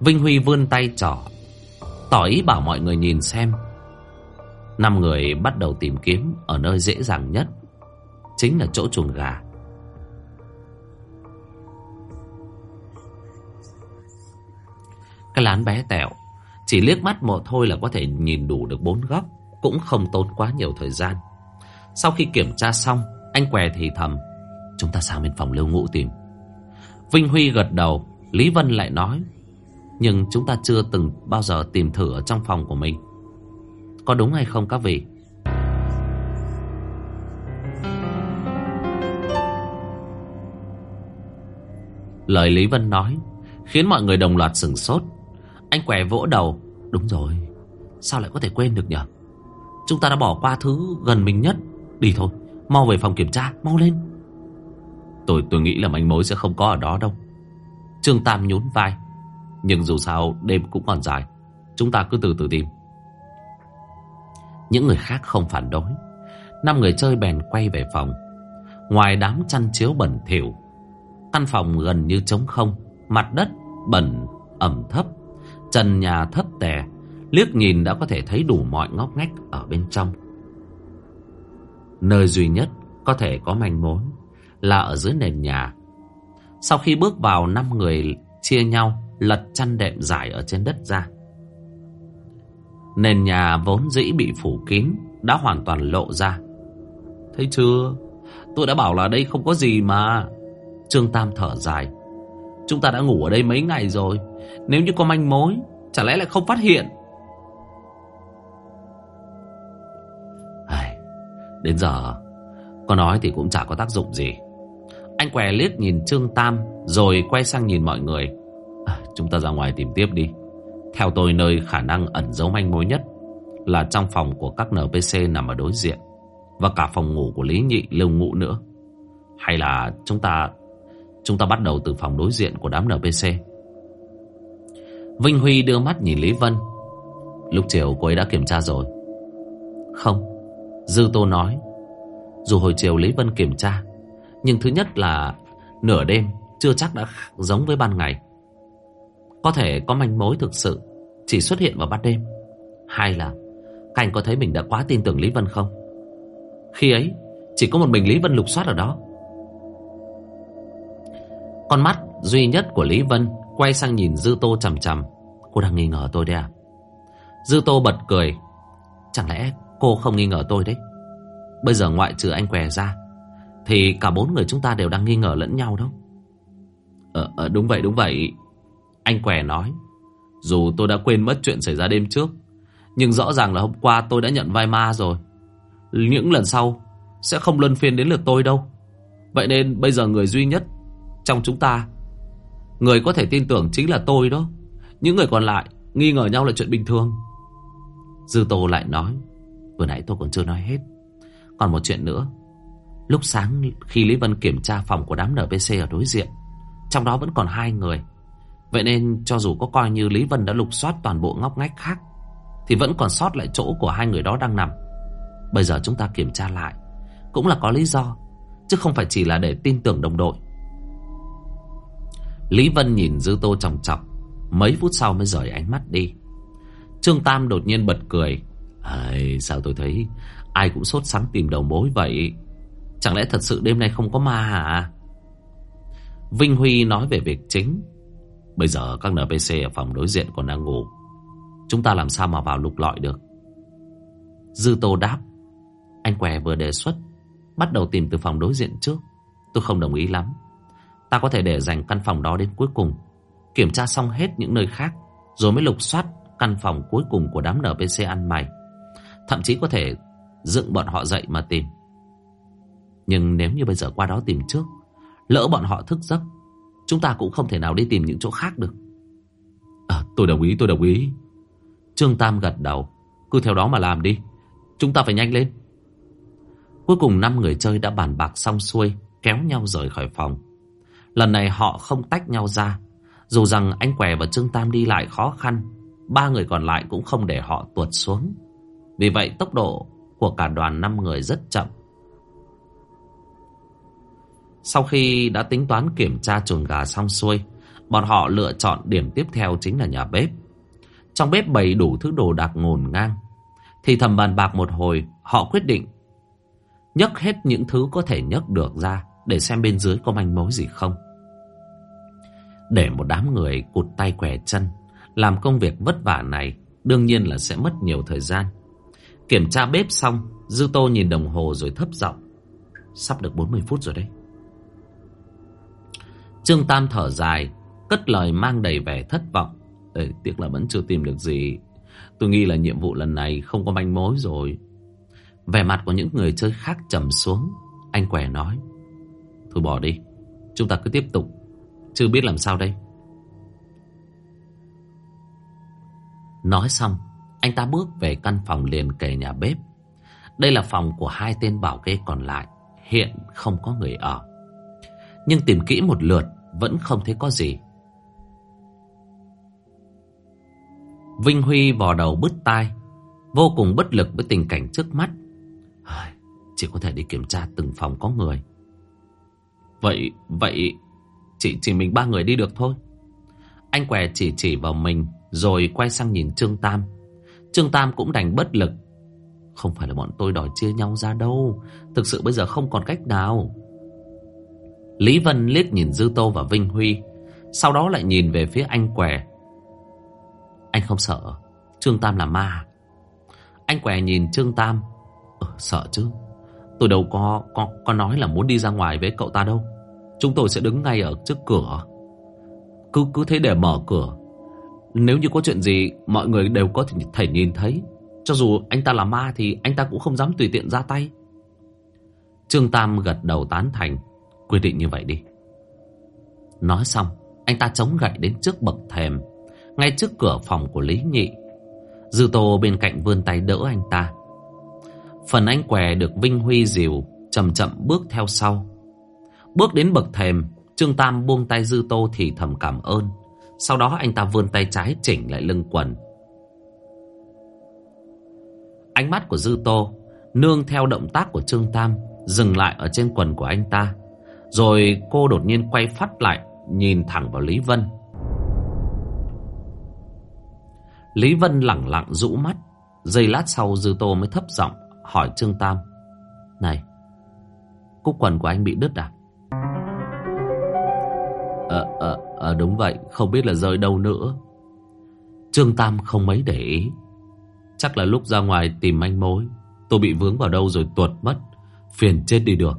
Vinh Huy vươn tay trỏ. Tỏ ý bảo mọi người nhìn xem. Năm người bắt đầu tìm kiếm Ở nơi dễ dàng nhất, Chính là chỗ chuồng gà. Cái lán bé tẹo. Chỉ liếc mắt một thôi là có thể nhìn đủ được bốn góc, Cũng không tốn quá nhiều thời gian. Sau khi kiểm tra xong, Anh què thì thầm, Chúng ta sang bên phòng lưu ngũ tìm. Vinh Huy gật đầu, Lý Vân lại nói, Nhưng chúng ta chưa từng bao giờ tìm thử ở trong phòng của mình. Có đúng hay không các vị? Lời Lý Vân nói Khiến mọi người đồng loạt sửng sốt. Anh què vỗ đầu. Đúng rồi. Sao lại có thể quên được nhỉ Chúng ta đã bỏ qua thứ gần mình nhất. Đi thôi. Mau về phòng kiểm tra. Mau lên. Tôi tôi nghĩ là manh mối sẽ không có ở đó đâu. Trương Tam nhún vai. Nhưng dù sao đêm cũng còn dài. Chúng ta cứ từ từ tìm. Những người khác không phản đối. Năm người chơi bèn quay về phòng. Ngoài đám chăn chiếu bẩn thỉu Căn phòng gần như trống không Mặt đất bẩn ẩm thấp Trần nhà thấp tè, Liếc nhìn đã có thể thấy đủ mọi ngóc ngách ở bên trong Nơi duy nhất có thể có manh mối là ở dưới nền nhà. Sau khi bước vào, năm người chia nhau lật chăn đệm dài ở trên đất ra. Nền nhà vốn dĩ bị phủ kín đã hoàn toàn lộ ra. Thấy chưa? Tôi đã bảo là đây không có gì mà. Trương Tam thở dài. Chúng ta đã ngủ ở đây mấy ngày rồi. Nếu như có manh mối, chả lẽ lại không phát hiện? Đến giờ Có nói thì cũng chả có tác dụng gì Anh què liếc nhìn Trương Tam Rồi quay sang nhìn mọi người à, Chúng ta ra ngoài tìm tiếp đi Theo tôi nơi khả năng ẩn giấu manh mối nhất Là trong phòng của các NPC nằm ở đối diện Và cả phòng ngủ của Lý Nhị Lưu Ngụ nữa Hay là chúng ta Chúng ta bắt đầu từ phòng đối diện của đám NPC Vinh Huy đưa mắt nhìn Lý Vân. Lúc chiều cô ấy đã kiểm tra rồi. Không, Dư Tô nói. Dù hồi chiều Lý Vân kiểm tra, Nhưng thứ nhất là Nửa đêm chưa chắc đã giống với ban ngày. Có thể có manh mối thực sự, Chỉ xuất hiện vào ban đêm. Hai là Cảnh có thấy mình đã quá tin tưởng Lý Vân không? Khi ấy, Chỉ có một mình Lý Vân lục soát ở đó. Con mắt duy nhất của Lý Vân Quay sang nhìn Dư Tô chằm chằm. Cô đang nghi ngờ tôi đấy à? Dư Tô bật cười. Chẳng lẽ Cô không nghi ngờ tôi đấy? Bây giờ ngoại trừ anh què ra Thì cả bốn người chúng ta đều đang nghi ngờ lẫn nhau đâu. Ờ, ờ đúng vậy đúng vậy. Anh què nói. Dù tôi đã quên mất chuyện xảy ra đêm trước Nhưng rõ ràng là hôm qua tôi đã nhận vai ma rồi. Những lần sau Sẽ không luân phiên đến lượt tôi đâu. Vậy nên bây giờ người duy nhất trong chúng ta. Người có thể tin tưởng chính là tôi đó. Những người còn lại Nghi ngờ nhau là chuyện bình thường. Dư Tô lại nói, Vừa nãy tôi còn chưa nói hết. Còn một chuyện nữa. Lúc sáng khi Lý Vân kiểm tra phòng của đám NPC ở đối diện, Trong đó vẫn còn hai người. Vậy nên cho dù có coi như Lý Vân đã lục soát toàn bộ ngóc ngách khác, Thì vẫn còn sót lại chỗ của hai người đó đang nằm. Bây giờ chúng ta kiểm tra lại, Cũng là có lý do, Chứ không phải chỉ là để tin tưởng đồng đội. Lý Vân nhìn Dư Tô trọng trọng Mấy phút sau mới rời ánh mắt đi. Trương Tam đột nhiên bật cười. Ai, sao tôi thấy ai cũng sốt sắng tìm đầu mối vậy? Chẳng lẽ thật sự đêm nay không có ma hả? Vinh Huy nói về việc chính. Bây giờ các NPC ở phòng đối diện còn đang ngủ. Chúng ta làm sao mà vào lục lọi được? Dư Tô đáp. Anh què vừa đề xuất Bắt đầu tìm từ phòng đối diện trước. Tôi không đồng ý lắm. Ta có thể để dành căn phòng đó đến cuối cùng. Kiểm tra xong hết những nơi khác Rồi mới lục soát căn phòng cuối cùng của đám NPC ăn mày. Thậm chí có thể dựng bọn họ dậy mà tìm. Nhưng nếu như bây giờ qua đó tìm trước Lỡ bọn họ thức giấc Chúng ta cũng không thể nào đi tìm những chỗ khác được. À, Tôi đồng ý tôi đồng ý. Trương Tam gật đầu. Cứ theo đó mà làm đi. Chúng ta phải nhanh lên. Cuối cùng năm người chơi đã bàn bạc xong xuôi Kéo nhau rời khỏi phòng Lần này họ không tách nhau ra. Dù rằng anh què và Trương Tam đi lại khó khăn, Ba người còn lại cũng không để họ tuột xuống. Vì vậy tốc độ của cả đoàn năm người rất chậm. Sau khi đã tính toán kiểm tra chuồng gà xong xuôi, Bọn họ lựa chọn điểm tiếp theo chính là nhà bếp. Trong bếp bày đủ thứ đồ đạc ngổn ngang, Thì thầm bàn bạc một hồi, Họ quyết định nhấc hết những thứ có thể nhấc được ra Để xem bên dưới có manh mối gì không. Để một đám người cụt tay què chân. Làm công việc vất vả này Đương nhiên là sẽ mất nhiều thời gian. Kiểm tra bếp xong Dư Tô nhìn đồng hồ rồi thấp giọng Sắp được 40 phút rồi đấy. Trương Tam thở dài Cất lời mang đầy vẻ thất vọng. Ê, Tiếc là vẫn chưa tìm được gì. Tôi nghĩ là nhiệm vụ lần này không có manh mối rồi. Vẻ mặt của những người chơi khác trầm xuống. Anh què nói Thôi bỏ đi Chúng ta cứ tiếp tục. Chưa biết làm sao đây. Nói xong Anh ta bước về căn phòng liền kề nhà bếp. Đây là phòng của hai tên bảo kê còn lại Hiện không có người ở. Nhưng tìm kỹ một lượt Vẫn không thấy có gì. Vinh Huy vò đầu bứt tai Vô cùng bất lực với tình cảnh trước mắt. Chỉ có thể đi kiểm tra từng phòng có người. Vậy, vậy chỉ chỉ mình ba người đi được thôi. Anh què chỉ chỉ vào mình Rồi quay sang nhìn Trương Tam. Trương Tam cũng đành bất lực. Không phải là bọn tôi đòi chia nhau ra đâu. Thực sự bây giờ không còn cách nào. Lý Vân liếc nhìn Dư Tô và Vinh Huy Sau đó lại nhìn về phía anh què. Anh không sợ Trương Tam là ma? Anh què nhìn Trương Tam. Ừ, Sợ chứ. Tôi đâu có, có có nói là muốn đi ra ngoài với cậu ta đâu. Chúng tôi sẽ đứng ngay ở trước cửa. Cứ cứ thế để mở cửa. Nếu như có chuyện gì, Mọi người đều có thể nhìn thấy. Cho dù anh ta là ma Thì anh ta cũng không dám tùy tiện ra tay. Trương Tam gật đầu tán thành. Quyết định như vậy đi. Nói xong, Anh ta chống gậy đến trước bậc thềm, Ngay trước cửa phòng của Lý Nhị Dư Tô bên cạnh vươn tay đỡ anh ta. Phần anh què được Vinh Huy dìu, Chậm chậm bước theo sau. Bước đến bậc thềm, Trương Tam buông tay Dư Tô thì thầm cảm ơn. Sau đó anh ta vươn tay trái chỉnh lại lưng quần. Ánh mắt của Dư Tô Nương theo động tác của Trương Tam Dừng lại ở trên quần của anh ta. Rồi cô đột nhiên quay phát lại, Nhìn thẳng vào Lý Vân. Lý Vân lẳng lặng rũ mắt. Giây lát sau Dư Tô mới thấp giọng hỏi Trương Tam. Này, Cúc quần của anh bị đứt à? Ờ ờ ờ đúng vậy, Không biết là rơi đâu nữa. Trương Tam không mấy để ý. Chắc là lúc ra ngoài tìm manh mối, Tôi bị vướng vào đâu rồi tuột mất. Phiền chết đi được.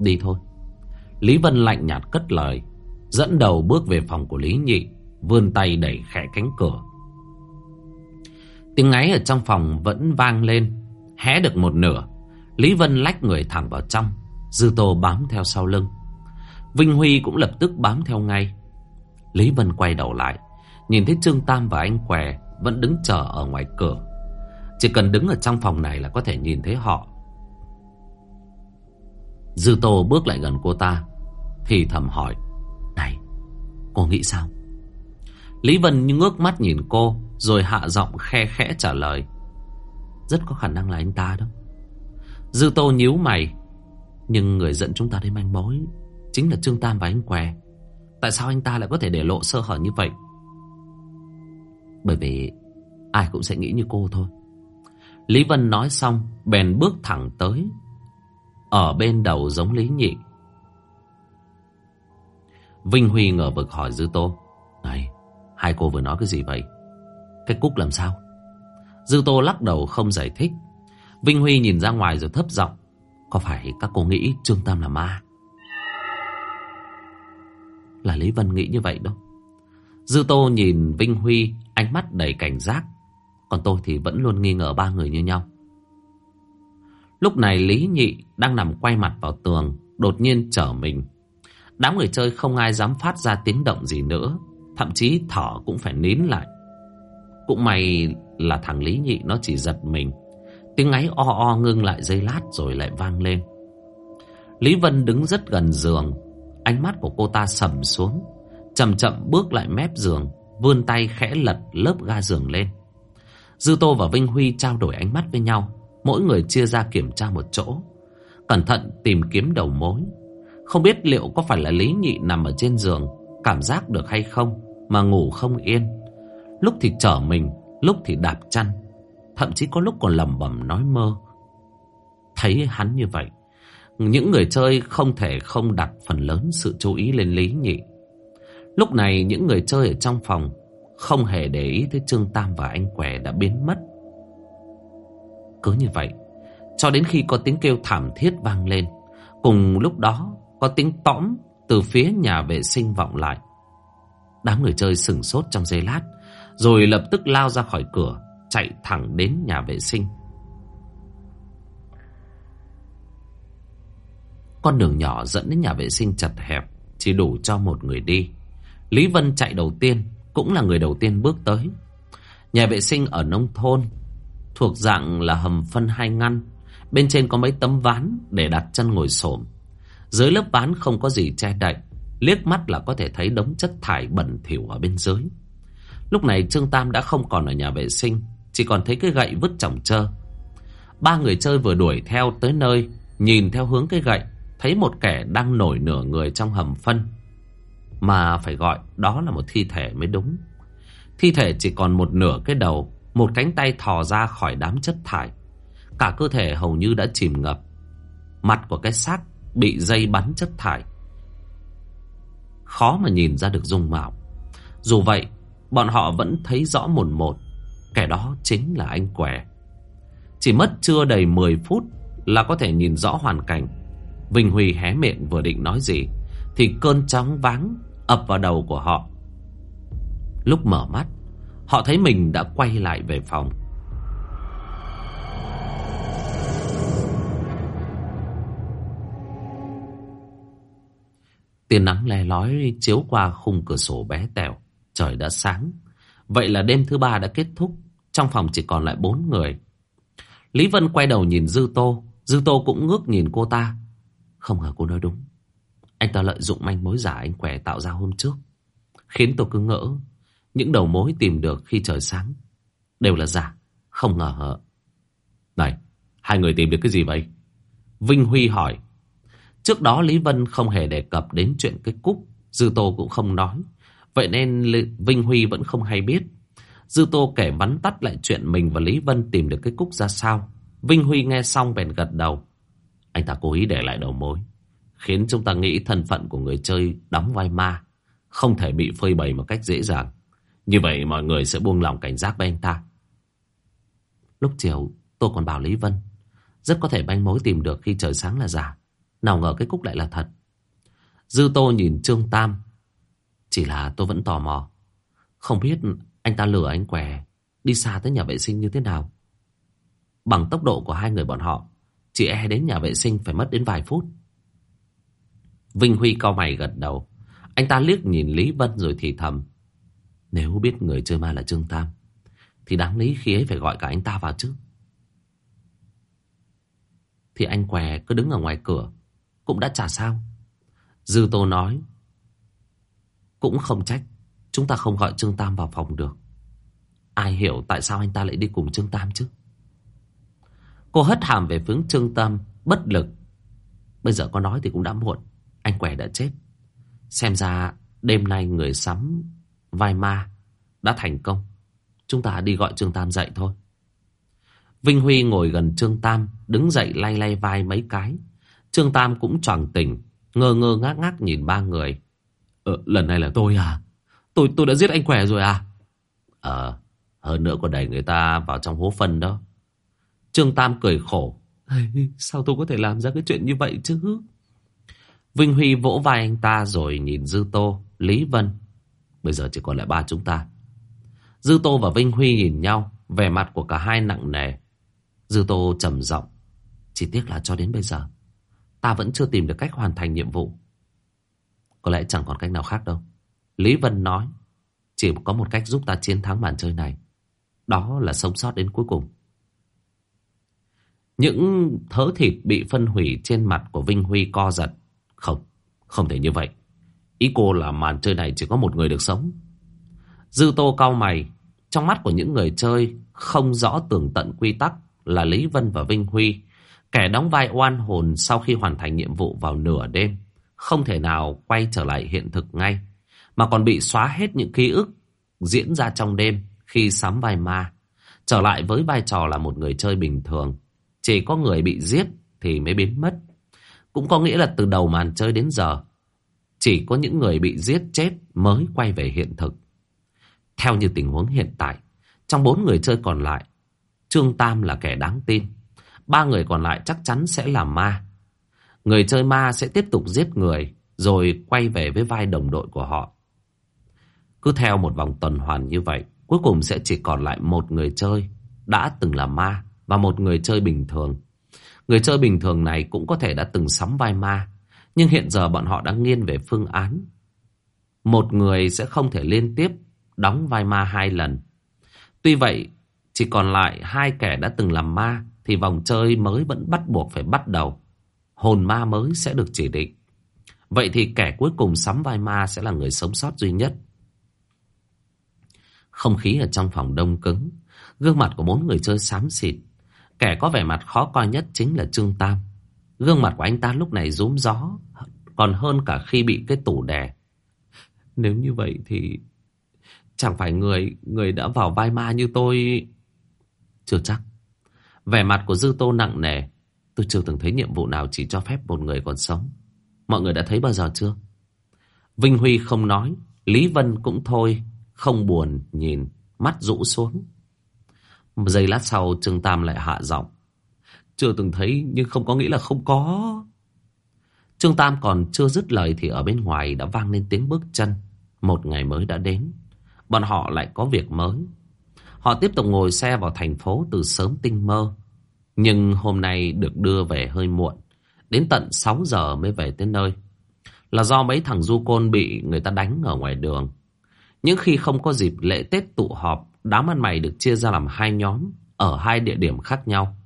Đi thôi. Lý Vân lạnh nhạt cất lời, Dẫn đầu bước về phòng của Lý Nhị, Vươn tay đẩy khẽ cánh cửa. Tiếng ngáy ở trong phòng vẫn vang lên, Hé được một nửa. Lý Vân lách người thẳng vào trong, Dư Tô bám theo sau lưng. Vinh Huy cũng lập tức bám theo ngay. Lý Vân quay đầu lại, Nhìn thấy Trương Tam và anh què Vẫn đứng chờ ở ngoài cửa. Chỉ cần đứng ở trong phòng này là có thể nhìn thấy họ. Dư Tô bước lại gần cô ta, Thì thầm hỏi, Này, cô nghĩ sao? Lý Vân ngước mắt nhìn cô, Rồi hạ giọng khe khẽ trả lời, Rất có khả năng là anh ta đó. Dư Tô nhíu mày, Nhưng người dẫn chúng ta đến manh mối Chính là Trương Tam và anh què Tại sao anh ta lại có thể để lộ sơ hở như vậy Bởi vì Ai cũng sẽ nghĩ như cô thôi Lý Vân nói xong Bèn bước thẳng tới Ở bên đầu giống Lý Nhị Vinh Huy ngờ vực hỏi Dư Tô. Này, hai cô vừa nói cái gì vậy? Cái cúc làm sao? Dư Tô lắc đầu không giải thích. Vinh Huy nhìn ra ngoài rồi thấp giọng. Có phải các cô nghĩ Trương Tam là ma? Là Lý Vân nghĩ như vậy đâu. Dư Tô nhìn Vinh Huy ánh mắt đầy cảnh giác. Còn tôi thì vẫn luôn nghi ngờ ba người như nhau. Lúc này Lý Nhị đang nằm quay mặt vào tường, đột nhiên trở mình. Đám người chơi không ai dám phát ra tiếng động gì nữa, thậm chí thở cũng phải nín lại. Cũng may là thằng Lý Nhị nó chỉ giật mình. Tiếng ngáy o o ngưng lại giây lát rồi lại vang lên. Lý Vân đứng rất gần giường, ánh mắt của cô ta sầm xuống, chậm chậm bước lại mép giường, vươn tay khẽ lật lớp ga giường lên. Dư Tô và Vinh Huy trao đổi ánh mắt với nhau, mỗi người chia ra kiểm tra một chỗ, cẩn thận tìm kiếm đầu mối. Không biết liệu có phải là Lý Nhị nằm ở trên giường, cảm giác được hay không, mà ngủ không yên. Lúc thì trở mình, lúc thì đạp chăn, thậm chí có lúc còn lẩm bẩm nói mơ. Thấy hắn như vậy, những người chơi không thể không đặt phần lớn sự chú ý lên Lý Nhị. Lúc này những người chơi ở trong phòng không hề để ý tới Trương Tam và anh Què đã biến mất. Cứ như vậy, cho đến khi có tiếng kêu thảm thiết vang lên, cùng lúc đó có tiếng tõm từ phía nhà vệ sinh vọng lại. Đám người chơi sừng sốt trong giây lát, rồi lập tức lao ra khỏi cửa, chạy thẳng đến nhà vệ sinh. Con đường nhỏ dẫn đến nhà vệ sinh chật hẹp, chỉ đủ cho một người đi. Lý Vân chạy đầu tiên, cũng là người đầu tiên bước tới. Nhà vệ sinh ở nông thôn, thuộc dạng là hầm phân hai ngăn. Bên trên có mấy tấm ván để đặt chân ngồi xổm. Dưới lớp ván không có gì che đậy, liếc mắt là có thể thấy đống chất thải bẩn thỉu ở bên dưới. Lúc này Trương Tam đã không còn ở nhà vệ sinh, chỉ còn thấy cái gậy vứt chỏng trơ. Ba người chơi vừa đuổi theo tới nơi, nhìn theo hướng cái gậy, thấy một kẻ đang nổi nửa người trong hầm phân. Mà phải gọi đó là một thi thể mới đúng. Thi thể chỉ còn một nửa cái đầu, một cánh tay thò ra khỏi đám chất thải. Cả cơ thể hầu như đã chìm ngập. Mặt của cái xác bị dây bắn chất thải. Khó mà nhìn ra được dung mạo. Dù vậy, bọn họ vẫn thấy rõ một một. Kẻ đó chính là anh què. Chỉ mất chưa đầy 10 phút là có thể nhìn rõ hoàn cảnh. Vinh Huy hé miệng vừa định nói gì thì cơn chóng váng ập vào đầu của họ. Lúc mở mắt, họ thấy mình đã quay lại về phòng. Tia nắng le lói chiếu qua khung cửa sổ bé tèo, Trời đã sáng. Vậy là đêm thứ ba đã kết thúc. Trong phòng chỉ còn lại bốn người. Lý Vân quay đầu nhìn Dư Tô. Dư Tô cũng ngước nhìn cô ta. Không ngờ cô nói đúng. Anh ta lợi dụng manh mối giả anh khỏe tạo ra hôm trước. Khiến tôi cứ ngỡ. Những đầu mối tìm được khi trời sáng. Đều là giả. Không ngờ hở. Này, hai người tìm được cái gì vậy? Vinh Huy hỏi. Trước đó Lý Vân không hề đề cập đến chuyện cái cúc. Dư Tô cũng không nói. Vậy nên Vinh Huy vẫn không hay biết. Dư Tô kể vắn tắt lại chuyện mình và Lý Vân tìm được cái cúc ra sao. Vinh Huy nghe xong bèn gật đầu. Anh ta cố ý để lại đầu mối. Khiến chúng ta nghĩ thân phận của người chơi đóng vai ma. Không thể bị phơi bày một cách dễ dàng. Như vậy mọi người sẽ buông lòng cảnh giác với anh ta. Lúc chiều tôi còn bảo Lý Vân. Rất có thể manh mối tìm được khi trời sáng là giả. Nào ngờ cái cúc lại là thật. Dư Tô nhìn Trương Tam. Chỉ là tôi vẫn tò mò. Không biết anh ta lừa anh què đi xa tới nhà vệ sinh như thế nào. Bằng tốc độ của hai người bọn họ, chị e đến nhà vệ sinh phải mất đến vài phút. Vinh Huy cao mày gật đầu. Anh ta liếc nhìn Lý Vân rồi thì thầm. Nếu biết người chơi ma là Trương Tam, thì đáng lý khi ấy phải gọi cả anh ta vào chứ. Thì anh què cứ đứng ở ngoài cửa, cũng đã trả sao. Dư Tô nói. Cũng không trách, chúng ta không gọi Trương Tam vào phòng được. Ai hiểu tại sao anh ta lại đi cùng Trương Tam chứ? Cô hất hàm về hướng Trương Tam, bất lực. Bây giờ có nói thì cũng đã muộn. Anh quẻ đã chết. Xem ra đêm nay người sắm vai ma đã thành công. Chúng ta đi gọi Trương Tam dậy thôi. Vinh Huy ngồi gần Trương Tam, đứng dậy lay lay vai mấy cái. Trương Tam cũng choàng tỉnh, ngơ ngơ ngác ngác nhìn ba người. Ờ, lần này là tôi à? Tôi tôi đã giết anh khỏe rồi à? Ờ, hơn nữa còn đẩy người ta vào trong hố phân đó. Trương Tam cười khổ. Sao tôi có thể làm ra cái chuyện như vậy chứ? Vinh Huy vỗ vai anh ta rồi nhìn Dư Tô, Lý Vân. Bây giờ chỉ còn lại ba chúng ta. Dư Tô và Vinh Huy nhìn nhau, vẻ mặt của cả hai nặng nề. Dư Tô trầm giọng, chỉ tiếc là cho đến bây giờ, ta vẫn chưa tìm được cách hoàn thành nhiệm vụ. Có lẽ chẳng còn cách nào khác đâu. Lý Vân nói, chỉ có một cách giúp ta chiến thắng màn chơi này. Đó là sống sót đến cuối cùng. Những thớ thịt bị phân hủy trên mặt của Vinh Huy co giật. Không, không thể như vậy. Ý cô là màn chơi này chỉ có một người được sống. Dư tô cao mày. Trong mắt của những người chơi không rõ tường tận quy tắc là Lý Vân và Vinh Huy. Kẻ đóng vai oan hồn sau khi hoàn thành nhiệm vụ vào nửa đêm. Không thể nào quay trở lại hiện thực ngay. Mà còn bị xóa hết những ký ức diễn ra trong đêm khi sắm vai ma. Trở lại với vai trò là một người chơi bình thường. Chỉ có người bị giết thì mới biến mất. Cũng có nghĩa là từ đầu màn chơi đến giờ, chỉ có những người bị giết chết mới quay về hiện thực. Theo như tình huống hiện tại, trong bốn người chơi còn lại, Trương Tam là kẻ đáng tin. Ba người còn lại chắc chắn sẽ là ma. Người chơi ma sẽ tiếp tục giết người, rồi quay về với vai đồng đội của họ. Cứ theo một vòng tuần hoàn như vậy, cuối cùng sẽ chỉ còn lại một người chơi đã từng là ma và một người chơi bình thường. Người chơi bình thường này cũng có thể đã từng sắm vai ma, nhưng hiện giờ bọn họ đang nghiêng về phương án. Một người sẽ không thể liên tiếp đóng vai ma hai lần. Tuy vậy, chỉ còn lại hai kẻ đã từng làm ma thì vòng chơi mới vẫn bắt buộc phải bắt đầu. Hồn ma mới sẽ được chỉ định. Vậy thì kẻ cuối cùng sắm vai ma sẽ là người sống sót duy nhất. Không khí ở trong phòng đông cứng. Gương mặt của bốn người chơi xám xịt. Kẻ có vẻ mặt khó coi nhất chính là Trương Tam. Gương mặt của anh ta lúc này rúm gió, còn hơn cả khi bị cái tủ đè. Nếu như vậy thì chẳng phải người người đã vào vai ma như tôi... Chưa chắc. Vẻ mặt của Dư Tô nặng nề. Tôi chưa từng thấy nhiệm vụ nào chỉ cho phép một người còn sống. Mọi người đã thấy bao giờ chưa? Vinh Huy không nói. Lý Vân cũng thôi. Không buồn nhìn. Mắt rũ xuống. Một giây lát sau Trương Tam lại hạ giọng. Chưa từng thấy nhưng không có nghĩa là không có. Trương Tam còn chưa dứt lời thì ở bên ngoài đã vang lên tiếng bước chân. Một ngày mới đã đến. Bọn họ lại có việc mới. Họ tiếp tục ngồi xe vào thành phố từ sớm tinh mơ. Nhưng hôm nay được đưa về hơi muộn. Đến tận 6 giờ mới về tới nơi. Là do mấy thằng du côn bị người ta đánh ở ngoài đường. Những khi không có dịp lễ Tết tụ họp, đám ăn mày được chia ra làm hai nhóm ở hai địa điểm khác nhau.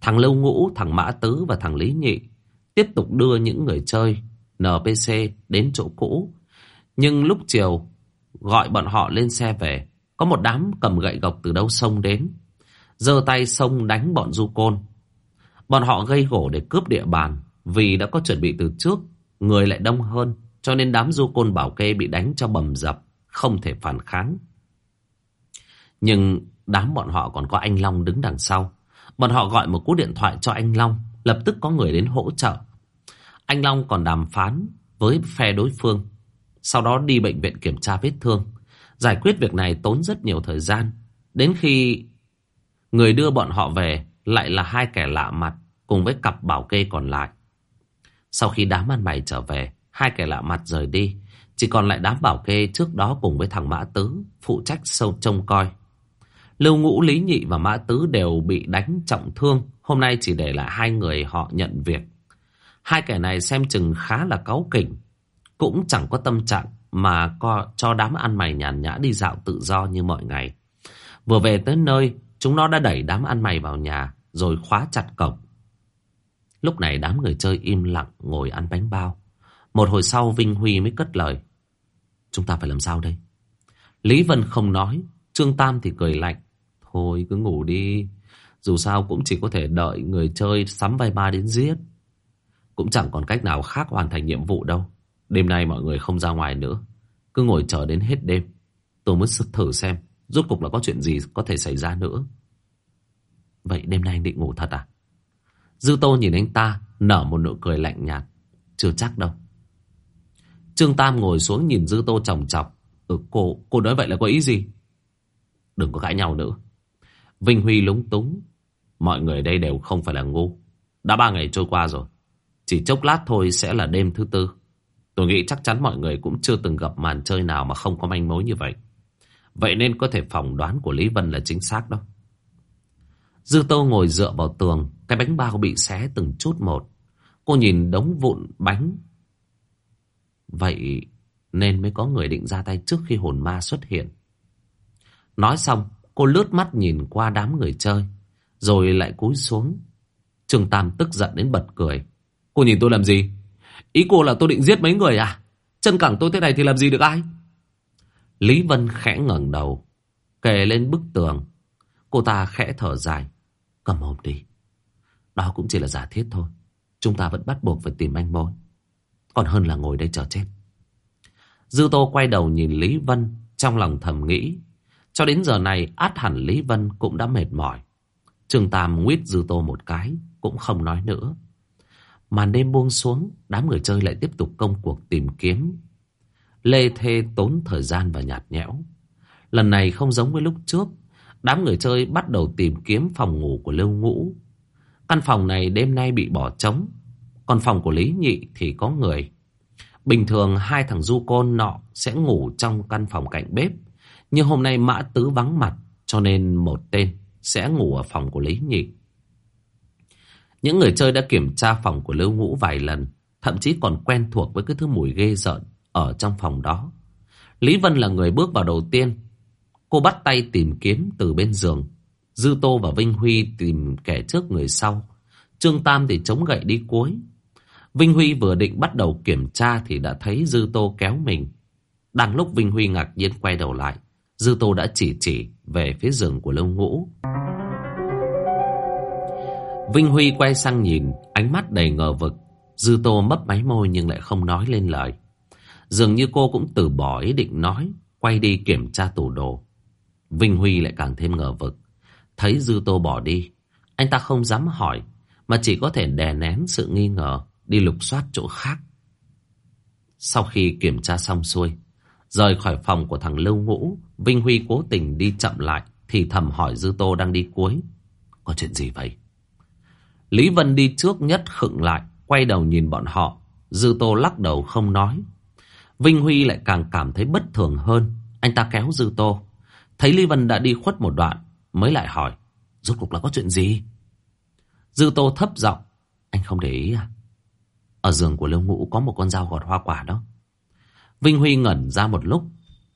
Thằng Lâu Ngũ, thằng Mã Tứ và thằng Lý Nhị tiếp tục đưa những người chơi NPC đến chỗ cũ. Nhưng lúc chiều gọi bọn họ lên xe về, có một đám cầm gậy gộc từ đâu sông đến. giơ tay sông đánh bọn du côn. Bọn họ gây gổ để cướp địa bàn vì đã có chuẩn bị từ trước, người lại đông hơn, cho nên đám du côn bảo kê bị đánh cho bầm dập, không thể phản kháng. Nhưng đám bọn họ còn có anh Long đứng đằng sau. Bọn họ gọi một cú điện thoại cho anh Long, lập tức có người đến hỗ trợ. Anh Long còn đàm phán với phe đối phương, sau đó đi bệnh viện kiểm tra vết thương. Giải quyết việc này tốn rất nhiều thời gian. Đến khi người đưa bọn họ về lại là hai kẻ lạ mặt cùng với cặp bảo kê còn lại. Sau khi đám ăn mày trở về, hai kẻ lạ mặt rời đi. Chỉ còn lại đám bảo kê trước đó cùng với thằng Mã Tứ phụ trách sâu trông coi. Lưu Ngũ, Lý Nhị và Mã Tứ đều bị đánh trọng thương. Hôm nay chỉ để lại hai người họ nhận việc. Hai kẻ này xem chừng khá là cáu kỉnh. Cũng chẳng có tâm trạng mà co, cho đám ăn mày nhàn nhã đi dạo tự do như mọi ngày. Vừa về tới nơi, chúng nó đã đẩy đám ăn mày vào nhà rồi khóa chặt cổng. Lúc này đám người chơi im lặng ngồi ăn bánh bao. Một hồi sau Vinh Huy mới cất lời. Chúng ta phải làm sao đây? Lý Vân không nói, Trương Tam thì cười lạnh. Thôi cứ ngủ đi. Dù sao cũng chỉ có thể đợi người chơi sắm vai ba đến giết. Cũng chẳng còn cách nào khác hoàn thành nhiệm vụ đâu. Đêm nay mọi người không ra ngoài nữa. Cứ ngồi chờ đến hết đêm. Tôi muốn thử xem rốt cục là có chuyện gì có thể xảy ra nữa. Vậy đêm nay anh định ngủ thật à? Dư Tô nhìn anh ta nở một nụ cười lạnh nhạt. Chưa chắc đâu. Trương Tam ngồi xuống nhìn Dư Tô chòng chọc. Ừ, cô, cô nói vậy là có ý gì? Đừng có cãi nhau nữa. Vinh Huy lúng túng. Mọi người đây đều không phải là ngu. Đã ba ngày trôi qua rồi. Chỉ chốc lát thôi sẽ là đêm thứ tư. Tôi nghĩ chắc chắn mọi người cũng chưa từng gặp màn chơi nào mà không có manh mối như vậy. Vậy nên có thể phỏng đoán của Lý Vân là chính xác đâu. Dư Tô ngồi dựa vào tường, cái bánh bao bị xé từng chút một. Cô nhìn đống vụn bánh. Vậy nên mới có người định ra tay trước khi hồn ma xuất hiện. Nói xong, cô lướt mắt nhìn qua đám người chơi, rồi lại cúi xuống. Trương Tam tức giận đến bật cười. Cô nhìn tôi làm gì? Ý cô là tôi định giết mấy người à? Chân cẳng tôi thế này thì làm gì được ai? Lý Vân khẽ ngẩng đầu, kề lên bức tường. Cô ta khẽ thở dài. Cầm hộp đi. Đó cũng chỉ là giả thiết thôi. Chúng ta vẫn bắt buộc phải tìm anh mối. Còn hơn là ngồi đây chờ chết. Dư Tô quay đầu nhìn Lý Vân, trong lòng thầm nghĩ. Cho đến giờ này, át hẳn Lý Vân cũng đã mệt mỏi. Trương Tam nguyết Dư Tô một cái, cũng không nói nữa. Màn đêm buông xuống, đám người chơi lại tiếp tục công cuộc tìm kiếm. Lê Thê tốn thời gian và nhạt nhẽo. Lần này không giống với lúc trước, đám người chơi bắt đầu tìm kiếm phòng ngủ của Lưu Ngũ. Căn phòng này đêm nay bị bỏ trống, còn phòng của Lý Nhị thì có người. Bình thường hai thằng du côn nọ sẽ ngủ trong căn phòng cạnh bếp, nhưng hôm nay Mã Tứ vắng mặt, cho nên một tên sẽ ngủ ở phòng của Lý Nhị. Những người chơi đã kiểm tra phòng của Lưu Ngũ vài lần, thậm chí còn quen thuộc với cái thứ mùi ghê rợn ở trong phòng đó. Lý Vân là người bước vào đầu tiên. Cô bắt tay tìm kiếm từ bên giường. Dư Tô và Vinh Huy tìm kẻ trước người sau. Trương Tam thì chống gậy đi cuối. Vinh Huy vừa định bắt đầu kiểm tra thì đã thấy Dư Tô kéo mình. Đang lúc Vinh Huy ngạc nhiên quay đầu lại, Dư Tô đã chỉ chỉ về phía giường của Lưu Ngũ. Vinh Huy quay sang nhìn, ánh mắt đầy ngờ vực. Dư Tô mấp máy môi nhưng lại không nói lên lời. Dường như cô cũng từ bỏ ý định nói, quay đi kiểm tra tủ đồ. Vinh Huy lại càng thêm ngờ vực. Thấy Dư Tô bỏ đi, anh ta không dám hỏi, mà chỉ có thể đè nén sự nghi ngờ, đi lục soát chỗ khác. Sau khi kiểm tra xong xuôi, rời khỏi phòng của thằng Lưu Ngũ, Vinh Huy cố tình đi chậm lại, thì thầm hỏi Dư Tô đang đi cuối. Có chuyện gì vậy? Lý Vân đi trước nhất khựng lại, quay đầu nhìn bọn họ. Dư Tô lắc đầu không nói. Vinh Huy lại càng cảm thấy bất thường hơn. Anh ta kéo Dư Tô. Thấy Lý Vân đã đi khuất một đoạn, mới lại hỏi. Rốt cuộc là có chuyện gì? Dư Tô thấp giọng. Anh không để ý à? Ở giường của Lưu Ngũ có một con dao gọt hoa quả đó. Vinh Huy ngẩn ra một lúc.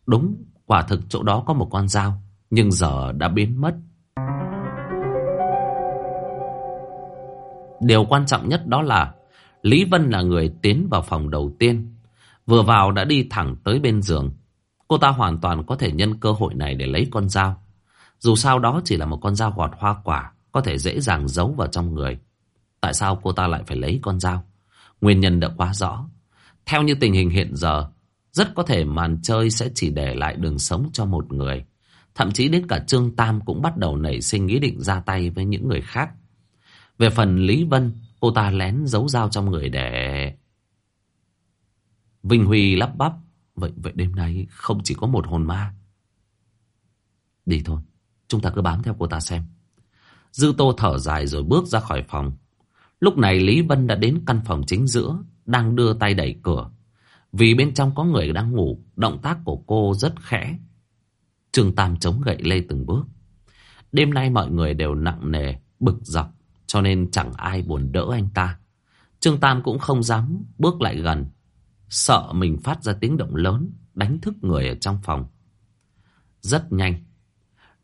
Đúng, quả thực chỗ đó có một con dao. Nhưng giờ đã biến mất. Điều quan trọng nhất đó là Lý Vân là người tiến vào phòng đầu tiên. Vừa vào đã đi thẳng tới bên giường. Cô ta hoàn toàn có thể nhân cơ hội này để lấy con dao. Dù sao đó chỉ là một con dao gọt hoa quả, có thể dễ dàng giấu vào trong người. Tại sao cô ta lại phải lấy con dao? Nguyên nhân đã quá rõ. Theo như tình hình hiện giờ, rất có thể màn chơi sẽ chỉ để lại đường sống cho một người. Thậm chí đến cả Trương Tam cũng bắt đầu nảy sinh ý định ra tay với những người khác. Về phần Lý Vân, cô ta lén giấu dao trong người để... Vinh Huy lắp bắp. Vậy vậy đêm nay không chỉ có một hồn ma. Đi thôi, chúng ta cứ bám theo cô ta xem. Dư Tô thở dài rồi bước ra khỏi phòng. Lúc này Lý Vân đã đến căn phòng chính giữa, đang đưa tay đẩy cửa. Vì bên trong có người đang ngủ, động tác của cô rất khẽ. Trương Tam chống gậy lê từng bước. Đêm nay mọi người đều nặng nề, bực dọc, cho nên chẳng ai buồn đỡ anh ta. Trương Tam cũng không dám bước lại gần, sợ mình phát ra tiếng động lớn, đánh thức người ở trong phòng. Rất nhanh,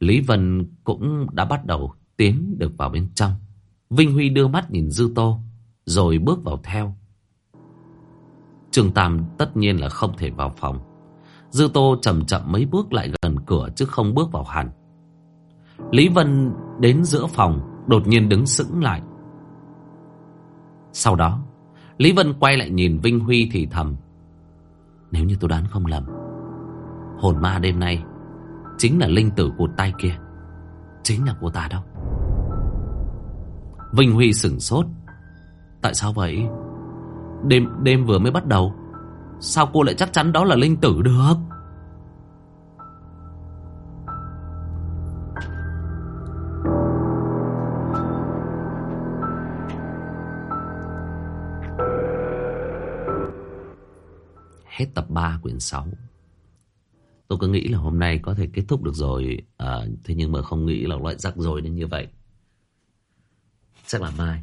Lý Vân cũng đã bắt đầu tiến được vào bên trong. Vinh Huy đưa mắt nhìn Dư Tô, rồi bước vào theo. Trương Tam tất nhiên là không thể vào phòng. Dư Tô chậm chậm mấy bước lại gần cửa chứ không bước vào hẳn. Lý Vân đến giữa phòng, đột nhiên đứng sững lại. Sau đó, Lý Vân quay lại nhìn Vinh Huy thì thầm. Nếu như tôi đoán không lầm, hồn ma đêm nay chính là linh tử cụt tay kia. Chính là cô ta đâu. Vinh Huy sửng sốt. Tại sao vậy? Đêm đêm vừa mới bắt đầu. Sao cô lại chắc chắn đó là linh tử được? Hết tập 3 quyển 6 Tôi cứ nghĩ là hôm nay có thể kết thúc được rồi. À, Thế nhưng mà không nghĩ là loại rắc rối đến như vậy. Chắc là mai.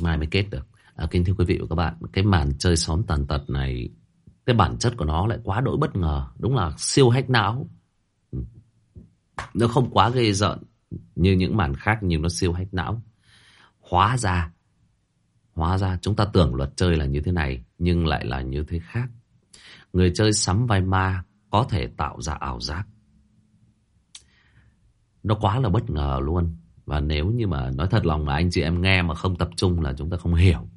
Mai mới kết được à, Kính thưa quý vị và các bạn Cái màn chơi xóm tàn tật này Cái bản chất của nó lại quá đỗi bất ngờ Đúng là siêu hách não. Ừ. Nó không quá ghê rợn Như những màn khác Nhưng nó siêu hách não. Hóa ra Hóa ra chúng ta tưởng luật chơi là như thế này Nhưng lại là như thế khác. Người chơi sắm vai ma Có thể tạo ra ảo giác. Nó quá là bất ngờ luôn. Và nếu như mà nói thật lòng là anh chị em nghe mà không tập trung là chúng ta không hiểu.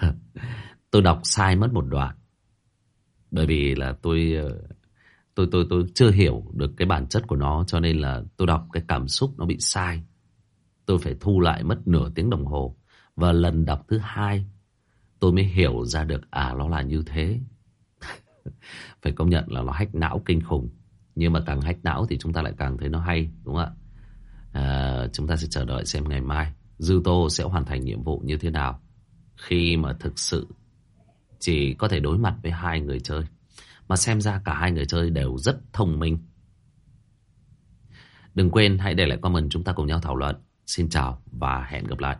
Tôi đọc sai mất một đoạn Bởi vì là tôi ờ, tôi tôi tôi chưa hiểu được cái bản chất của nó cho nên là tôi đọc cái cảm xúc nó bị sai. Tôi phải thu lại mất nửa tiếng đồng hồ và lần đọc thứ hai tôi mới hiểu ra được à nó là như thế. phải công nhận là nó hách não kinh khủng. Nhưng mà càng hách não thì chúng ta lại càng thấy nó hay đúng không ạ? À, chúng ta sẽ chờ đợi xem ngày mai Dư Tô sẽ hoàn thành nhiệm vụ như thế nào khi mà thực sự chỉ có thể đối mặt với hai người chơi. Mà xem ra cả hai người chơi đều rất thông minh. Đừng quên, hãy để lại comment chúng ta cùng nhau thảo luận. Xin chào và hẹn gặp lại.